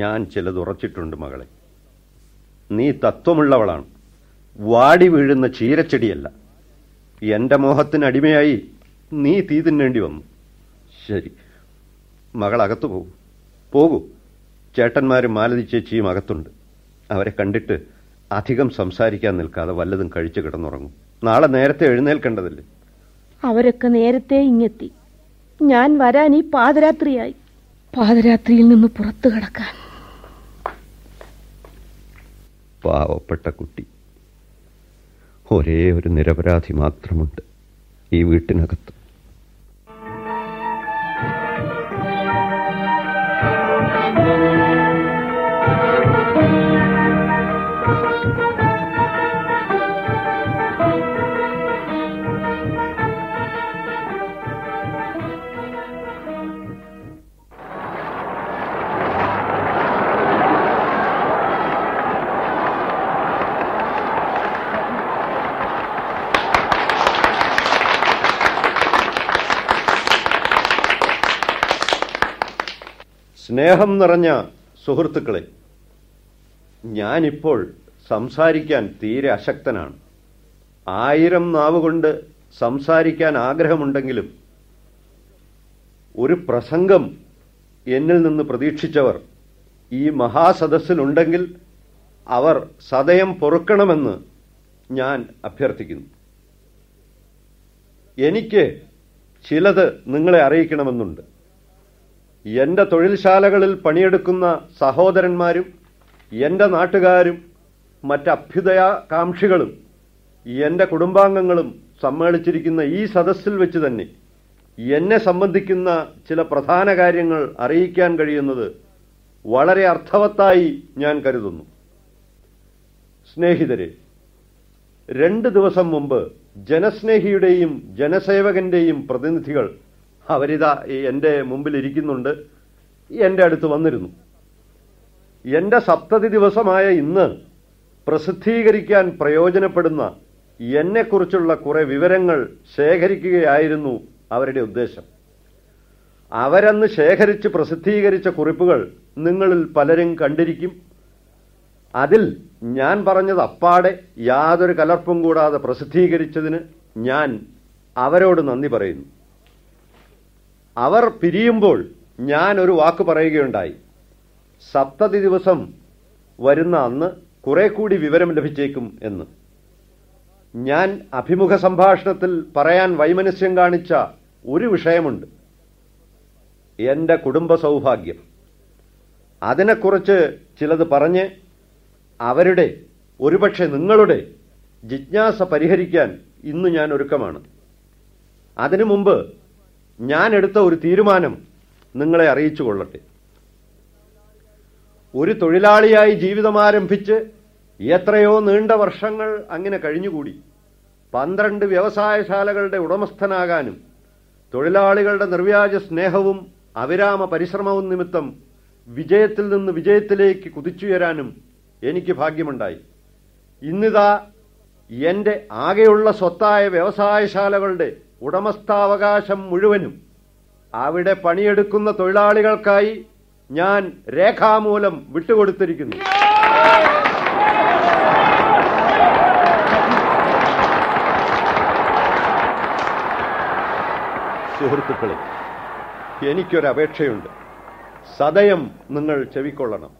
ഞാൻ ചിലത് ഉറച്ചിട്ടുണ്ട് മകളെ. നീ തത്വമുള്ളവളാണ്. വാടി വീഴുന്ന ചീരച്ചെടിയല്ല. എന്റെ മോഹത്തിന് അടിമയായി നീ തീ തിന്നേണ്ടി വന്നു. ശരി മകൾ അകത്തു പോകൂ. പോകൂ. ചേട്ടന്മാരും മാലതി ചേച്ചിയും അകത്തുണ്ട്. അവരെ കണ്ടിട്ട് അധികം സംസാരിക്കാൻ നിൽക്കാതെ വല്ലതും കഴിച്ചു കിടന്നുറങ്ങും. നാളെ നേരത്തെ എഴുന്നേൽക്കേണ്ടതല്ലേ? അവരൊക്കെ നേരത്തെ ഇങ്ങെത്തി. ഞാൻ വരാൻ ഈ പാതിരാത്രിയായി പാതിരാത്രിയിൽ നിന്ന് പുറത്തു കടക്കാൻ. പാവപ്പെട്ട കുട്ടി. ഒരേ ഒരു നിരപരാധി മാത്രമുണ്ട് ഈ വീട്ടിനകത്ത്. സ്നേഹം നിറഞ്ഞ സുഹൃത്തുക്കളെ ഞാനിപ്പോൾ സംസാരിക്കാൻ തീരെ അശക്തനാണ്. ആയിരം നാവ് കൊണ്ട് സംസാരിക്കാൻ ആഗ്രഹമുണ്ടെങ്കിലും ഒരു പ്രസംഗം എന്നിൽ നിന്ന് പ്രതീക്ഷിച്ചവർ ഈ മഹാസദസ്സിലുണ്ടെങ്കിൽ അവർ സദയം പൊറുക്കണമെന്ന് ഞാൻ അഭ്യർത്ഥിക്കുന്നു. എനിക്ക് ചിലത് നിങ്ങളെ അറിയിക്കണമെന്നുണ്ട്. എന്റെ തൊഴിൽശാലകളിൽ പണിയെടുക്കുന്ന സഹോദരന്മാരും എന്റെ നാട്ടുകാരും മറ്റഭ്യുദയാകാംക്ഷികളും എന്റെ കുടുംബാംഗങ്ങളും സമ്മേളിച്ചിരിക്കുന്ന ഈ സദസ്സിൽ വെച്ച് തന്നെ എന്നെ സംബന്ധിക്കുന്ന ചില പ്രധാന കാര്യങ്ങൾ അറിയിക്കാൻ കഴിയുന്നത് വളരെ അർത്ഥവത്തായി ഞാൻ കരുതുന്നു. സ്നേഹിതരെ രണ്ട് ദിവസം മുമ്പ് ജനസ്നേഹിയുടെയും ജനസേവകന്റെയും പ്രതിനിധികൾ അവരിതാ എന്റെ മുമ്പിൽ ഇരിക്കുന്നുണ്ട് എന്റെ അടുത്ത് വന്നിരുന്നു. എന്റെ സപ്തതി ദിവസമായ ഇന്ന് പ്രസിദ്ധീകരിക്കാൻ പ്രയോജനപ്പെടുന്ന എന്നെക്കുറിച്ചുള്ള കുറെ വിവരങ്ങൾ ശേഖരിക്കുകയായിരുന്നു അവരുടെ ഉദ്ദേശം. അവരന്ന് ശേഖരിച്ച് പ്രസിദ്ധീകരിച്ച കുറിപ്പുകൾ നിങ്ങളിൽ പലരും കണ്ടിരിക്കും. അതിൽ ഞാൻ പറഞ്ഞത് അപ്പാടെ യാതൊരു കലർപ്പും കൂടാതെ പ്രസിദ്ധീകരിച്ചതിന് ഞാൻ അവരോട് നന്ദി പറയുന്നു. അവർ പിരിയുമ്പോൾ ഞാൻ ഒരു വാക്ക് പറയുകയുണ്ടായി. സപ്തതി ദിവസം വരുന്ന അന്ന് കുറെ കൂടി വിവരം ലഭിച്ചേക്കും എന്ന്. ഞാൻ അഭിമുഖ സംഭാഷണത്തിൽ പറയാൻ വൈമനസ്യം കാണിച്ച ഒരു വിഷയമുണ്ട്. എന്റെ കുടുംബ സൗഭാഗ്യം. അതിനെക്കുറിച്ച് ചിലത് പറഞ്ഞ് അവരുടെ ഒരുപക്ഷെ നിങ്ങളുടെ ജിജ്ഞാസ പരിഹരിക്കാൻ ഇന്ന് ഞാൻ ഒരുക്കമാണ്. അതിനു മുമ്പ് ഞാൻ എടുത്ത ഒരു തീരുമാനം നിങ്ങളെ അറിയിച്ചു കൊള്ളട്ടെ. ഒരു തൊഴിലാളിയായി ജീവിതം ആരംഭിച്ച് എത്രയോ നീണ്ട വർഷങ്ങൾ അങ്ങനെ കഴിഞ്ഞുകൂടി. പന്ത്രണ്ട് വ്യവസായശാലകളുടെ ഉടമസ്ഥനാകാനും തൊഴിലാളികളുടെ നിർവ്യാജ സ്നേഹവും അവിരാമ പരിശ്രമവും നിമിത്തം വിജയത്തിൽ നിന്ന് വിജയത്തിലേക്ക് കുതിച്ചുയരാനും എനിക്ക് ഭാഗ്യമുണ്ടായി. ഇന്നിതാ എന്റെ ആകെയുള്ള സ്വത്തായ വ്യവസായശാലകളുടെ ഉടമസ്ഥാവകാശം മുഴുവനും അവിടെ പണിയെടുക്കുന്ന തൊഴിലാളികൾക്കായി ഞാൻ രേഖാമൂലം വിട്ടുകൊടുത്തിരിക്കുന്നു. സുഹൃത്തുക്കളെ എനിക്കൊരപേക്ഷയുണ്ട്. സദയം നിങ്ങൾ ചെവിക്കൊള്ളണം.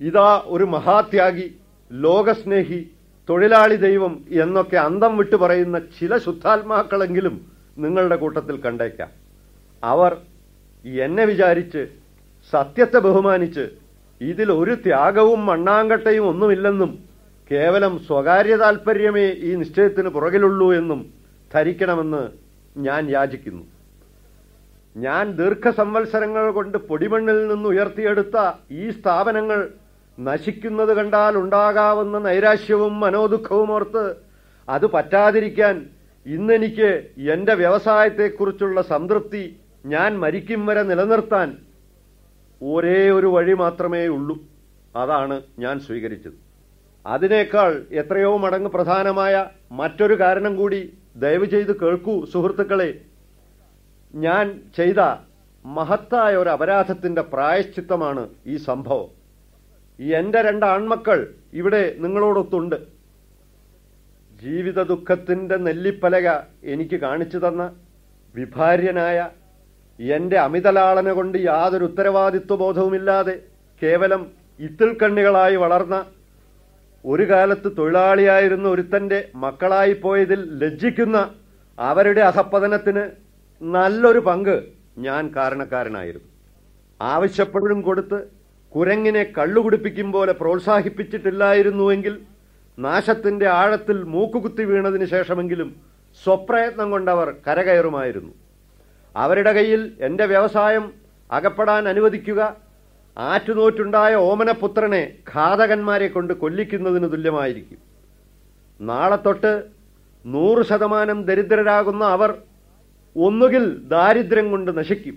ഇതാ ഒരു മഹാത്യാഗി ലോകസ്നേഹി തൊഴിലാളി ദൈവം എന്നൊക്കെ അന്തം വിട്ടു പറയുന്ന ചില ശുദ്ധാത്മാക്കളെങ്കിലും നിങ്ങളുടെ കൂട്ടത്തിൽ കണ്ടേക്കാം. അവർ എന്നെ വിചാരിച്ച് സത്യത്തെ ബഹുമാനിച്ച് ഇതിൽ ഒരു ത്യാഗവും മണ്ണാങ്കട്ടയും ഒന്നുമില്ലെന്നും കേവലം സ്വകാര്യ താൽപര്യമേ ഈ നിശ്ചയത്തിന് പുറകിലുള്ളൂ എന്നും ധരിക്കണമെന്ന് ഞാൻ യാചിക്കുന്നു. ഞാൻ ദീർഘസംവത്സരങ്ങൾ കൊണ്ട് പൊടിമണ്ണിൽ നിന്ന് ഉയർത്തിയെടുത്ത ഈ സ്ഥാപനങ്ങൾ നശിക്കുന്നത് കണ്ടാൽ ഉണ്ടാകാവുന്ന നൈരാശ്യവും മനോദുഃഖവും ഓർത്ത് അത് പറ്റാതിരിക്കാൻ ഇന്നെനിക്ക് എന്റെ വ്യവസായത്തെക്കുറിച്ചുള്ള സംതൃപ്തി ഞാൻ മരിക്കും വരെ നിലനിർത്താൻ ഒരേ ഒരു വഴി മാത്രമേ ഉള്ളൂ. അതാണ് ഞാൻ സ്വീകരിച്ചത്. അതിനേക്കാൾ എത്രയോ മടങ്ങ് പ്രധാനമായ മറ്റൊരു കാരണം കൂടി ദയവ് ചെയ്ത് കേൾക്കൂ സുഹൃത്തുക്കളെ. ഞാൻ ചെയ്ത മഹത്തായ ഒരു അപരാധത്തിന്റെ പ്രായശ്ചിത്തമാണ് ഈ സംഭവം. എന്റെ രണ്ട് ആൺമക്കൾ ഇവിടെ നിങ്ങളോടൊത്തുണ്ട്. ജീവിത ദുഃഖത്തിന്റെ നെല്ലിപ്പലക എനിക്ക് കാണിച്ചു തന്ന വിഭാര്യനായ എന്റെ അമിതലാളന കൊണ്ട് യാതൊരു ഉത്തരവാദിത്വ ബോധവുമില്ലാതെ കേവലം ഇത്തിൽക്കണ്ണികളായി വളർന്ന ഒരു കാലത്ത് തൊഴിലാളിയായിരുന്ന ഒരുത്തന്റെ മക്കളായി പോയതിൽ ലജ്ജിക്കുന്ന അവരുടെ അധപ്പതനത്തിന് നല്ലൊരു പങ്ക് ഞാൻ കാരണക്കാരനായിരുന്നു. ആവശ്യപ്പെടും കൊടുത്ത് കുരങ്ങിനെ കള്ളുകുടിപ്പിക്കും പോലെ പ്രോത്സാഹിപ്പിച്ചിട്ടില്ലായിരുന്നുവെങ്കിൽ നാശത്തിന്റെ ആഴത്തിൽ മൂക്കുകുത്തി വീണതിന് ശേഷമെങ്കിലും സ്വപ്രയത്നം കൊണ്ടവർ കരകയറുമായിരുന്നു. അവരുടെ കയ്യിൽ എന്റെ വ്യവസായം അകപ്പെടാൻ അനുവദിക്കുക ആറ്റുനോറ്റുണ്ടായ ഓമനപുത്രനെ ഘാതകന്മാരെ കൊണ്ട് കൊല്ലിക്കുന്നതിന് തുല്യമായിരിക്കും. നാളെ തൊട്ട് നൂറ് ശതമാനം ദരിദ്രരാകുന്ന അവർ ഒന്നുകിൽ ദാരിദ്ര്യം കൊണ്ട് നശിക്കും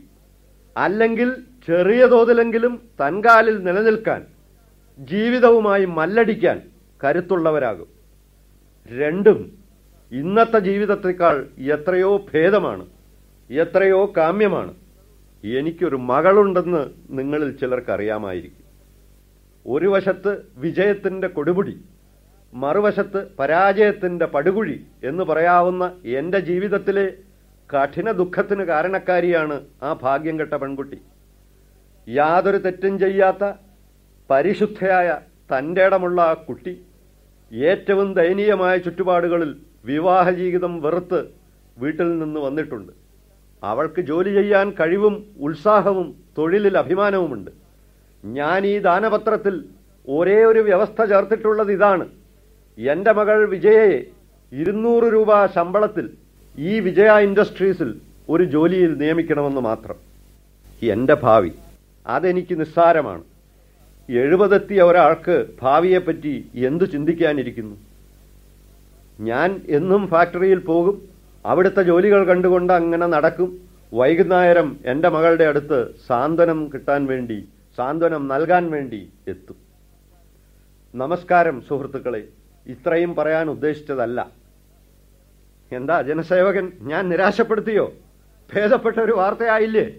അല്ലെങ്കിൽ ചെറിയ തോതിലെങ്കിലും തൻകാലിൽ നിലനിൽക്കാൻ ജീവിതവുമായി മല്ലടിക്കാൻ കരുത്തുള്ളവരാകും. രണ്ടും ഇന്നത്തെ ജീവിതത്തെക്കാൾ എത്രയോ ഭേദമാണ് എത്രയോ കാമ്യമാണ്. എനിക്കൊരു മകളുണ്ടെന്ന് നിങ്ങളിൽ ചിലർക്കറിയാമായിരിക്കും. ഒരു വശത്ത് വിജയത്തിന്റെ കൊടുപുടി മറുവശത്ത് പരാജയത്തിന്റെ പടുകുഴി എന്ന് പറയാവുന്ന എന്റെ ജീവിതത്തിലെ കഠിന ദുഃഖത്തിന് കാരണക്കാരിയാണ് ആ ഭാഗ്യം കെട്ട പെൺകുട്ടി. യാതൊരു തെറ്റും ചെയ്യാത്ത പരിശുദ്ധയായ തന്റെ ഇടമുള്ള ആ കുട്ടി ഏറ്റവും ദയനീയമായ ചുറ്റുപാടുകളിൽ വിവാഹ ജീവിതം വെറുത്ത് വീട്ടിൽ നിന്ന് വന്നിട്ടുണ്ട്. അവൾക്ക് ജോലി ചെയ്യാൻ കഴിവും ഉത്സാഹവും തൊഴിലിൽ അഭിമാനവുമുണ്ട്. ഞാൻ ഈ ദാനപത്രത്തിൽ ഒരേ ഒരു വ്യവസ്ഥ ചേർത്തിട്ടുള്ളത് ഇതാണ്. എന്റെ മകൾ വിജയയെ ഇരുന്നൂറ് രൂപ ശമ്പളത്തിൽ ഈ വിജയ ഇൻഡസ്ട്രീസിൽ ഒരു ജോലിയിൽ നിയമിക്കണമെന്ന് മാത്രം. എന്റെ ഭാവി അതെനിക്ക് നിസ്സാരമാണ്. എഴുപതെത്തിയ ഒരാൾക്ക് ഭാവിയെപ്പറ്റി എന്തു ചിന്തിക്കാനിരിക്കുന്നു? ഞാൻ എന്നും ഫാക്ടറിയിൽ പോകും. അവിടുത്തെ ജോലികൾ കണ്ടുകൊണ്ട് അങ്ങനെ നടക്കും. വൈകുന്നേരം എന്റെ മകളുടെ അടുത്ത് സാന്ത്വനം കിട്ടാൻ വേണ്ടി സാന്ത്വനം നൽകാൻ വേണ്ടി എത്തും. നമസ്കാരം സുഹൃത്തുക്കളെ. ഇത്രയും പറയാൻ ഉദ്ദേശിച്ചതല്ല. എന്താ ജനസേവകൻ? ഞാൻ നിരാശപ്പെടുത്തിയോ? ഭേദപ്പെട്ട ഒരു വാർത്തയായില്ലേ?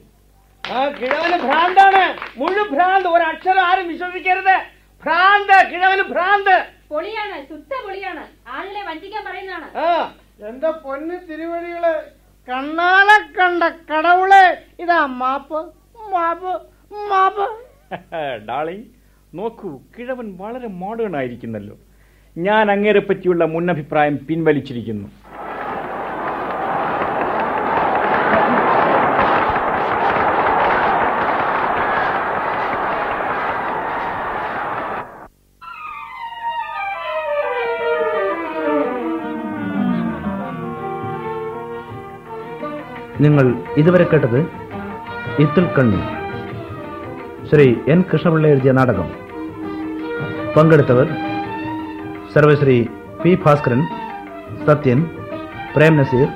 കിഴവന് ഭ്രാന്താണ്. മുഴു ഭ്രാന്ത്. ഒരക്ഷരം ആരും വിശ്വസിക്കരുത്. ഭ്രാന്ത് കിഴവന് ഭ്രാന്ത്. പൊളിയാണ് ശുദ്ധ പൊളിയാണ്. ആളുകളെ വഞ്ചിക്കാൻ പറയുന്നതാണ്. ആ എന്റെ പൊന്ന് തിരുവഴികൾ കണ്ണാലെ കണ്ട കടവുളെ. ഇതാ മാപ്പ് മാപ്പ് മാപ്പ്. ഡാളിങ് നോക്കൂ കിഴവൻ വളരെ മോഡേൺ ആയിരിക്കുന്നല്ലോ. ഞാൻ അങ്ങേരെ പറ്റിയുള്ള മുന്നഭിപ്രായം പിൻവലിച്ചിരിക്കുന്നു. നിങ്ങൾ ഇതുവരെ കേട്ടത് ഇത്തുൽ കണ്ണി. ശ്രീ എൻ കൃഷ്ണപിള്ള എഴുതിയ നാടകം. പങ്കെടുത്തവർ Sarvashri P Bhaskaran Sathyan Prem Nazir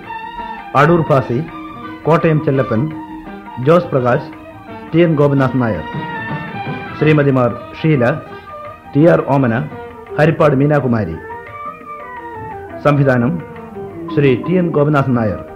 Adoor Bhasi Kottayam Chellappan Jose Prakash T N Gopinath Nair. ശ്രീമതിമാർ Sheela T R Omana Harippad Meenakumari. സംവിധാനം ശ്രീ ടി എൻ ഗോപിനാഥൻ നായർ.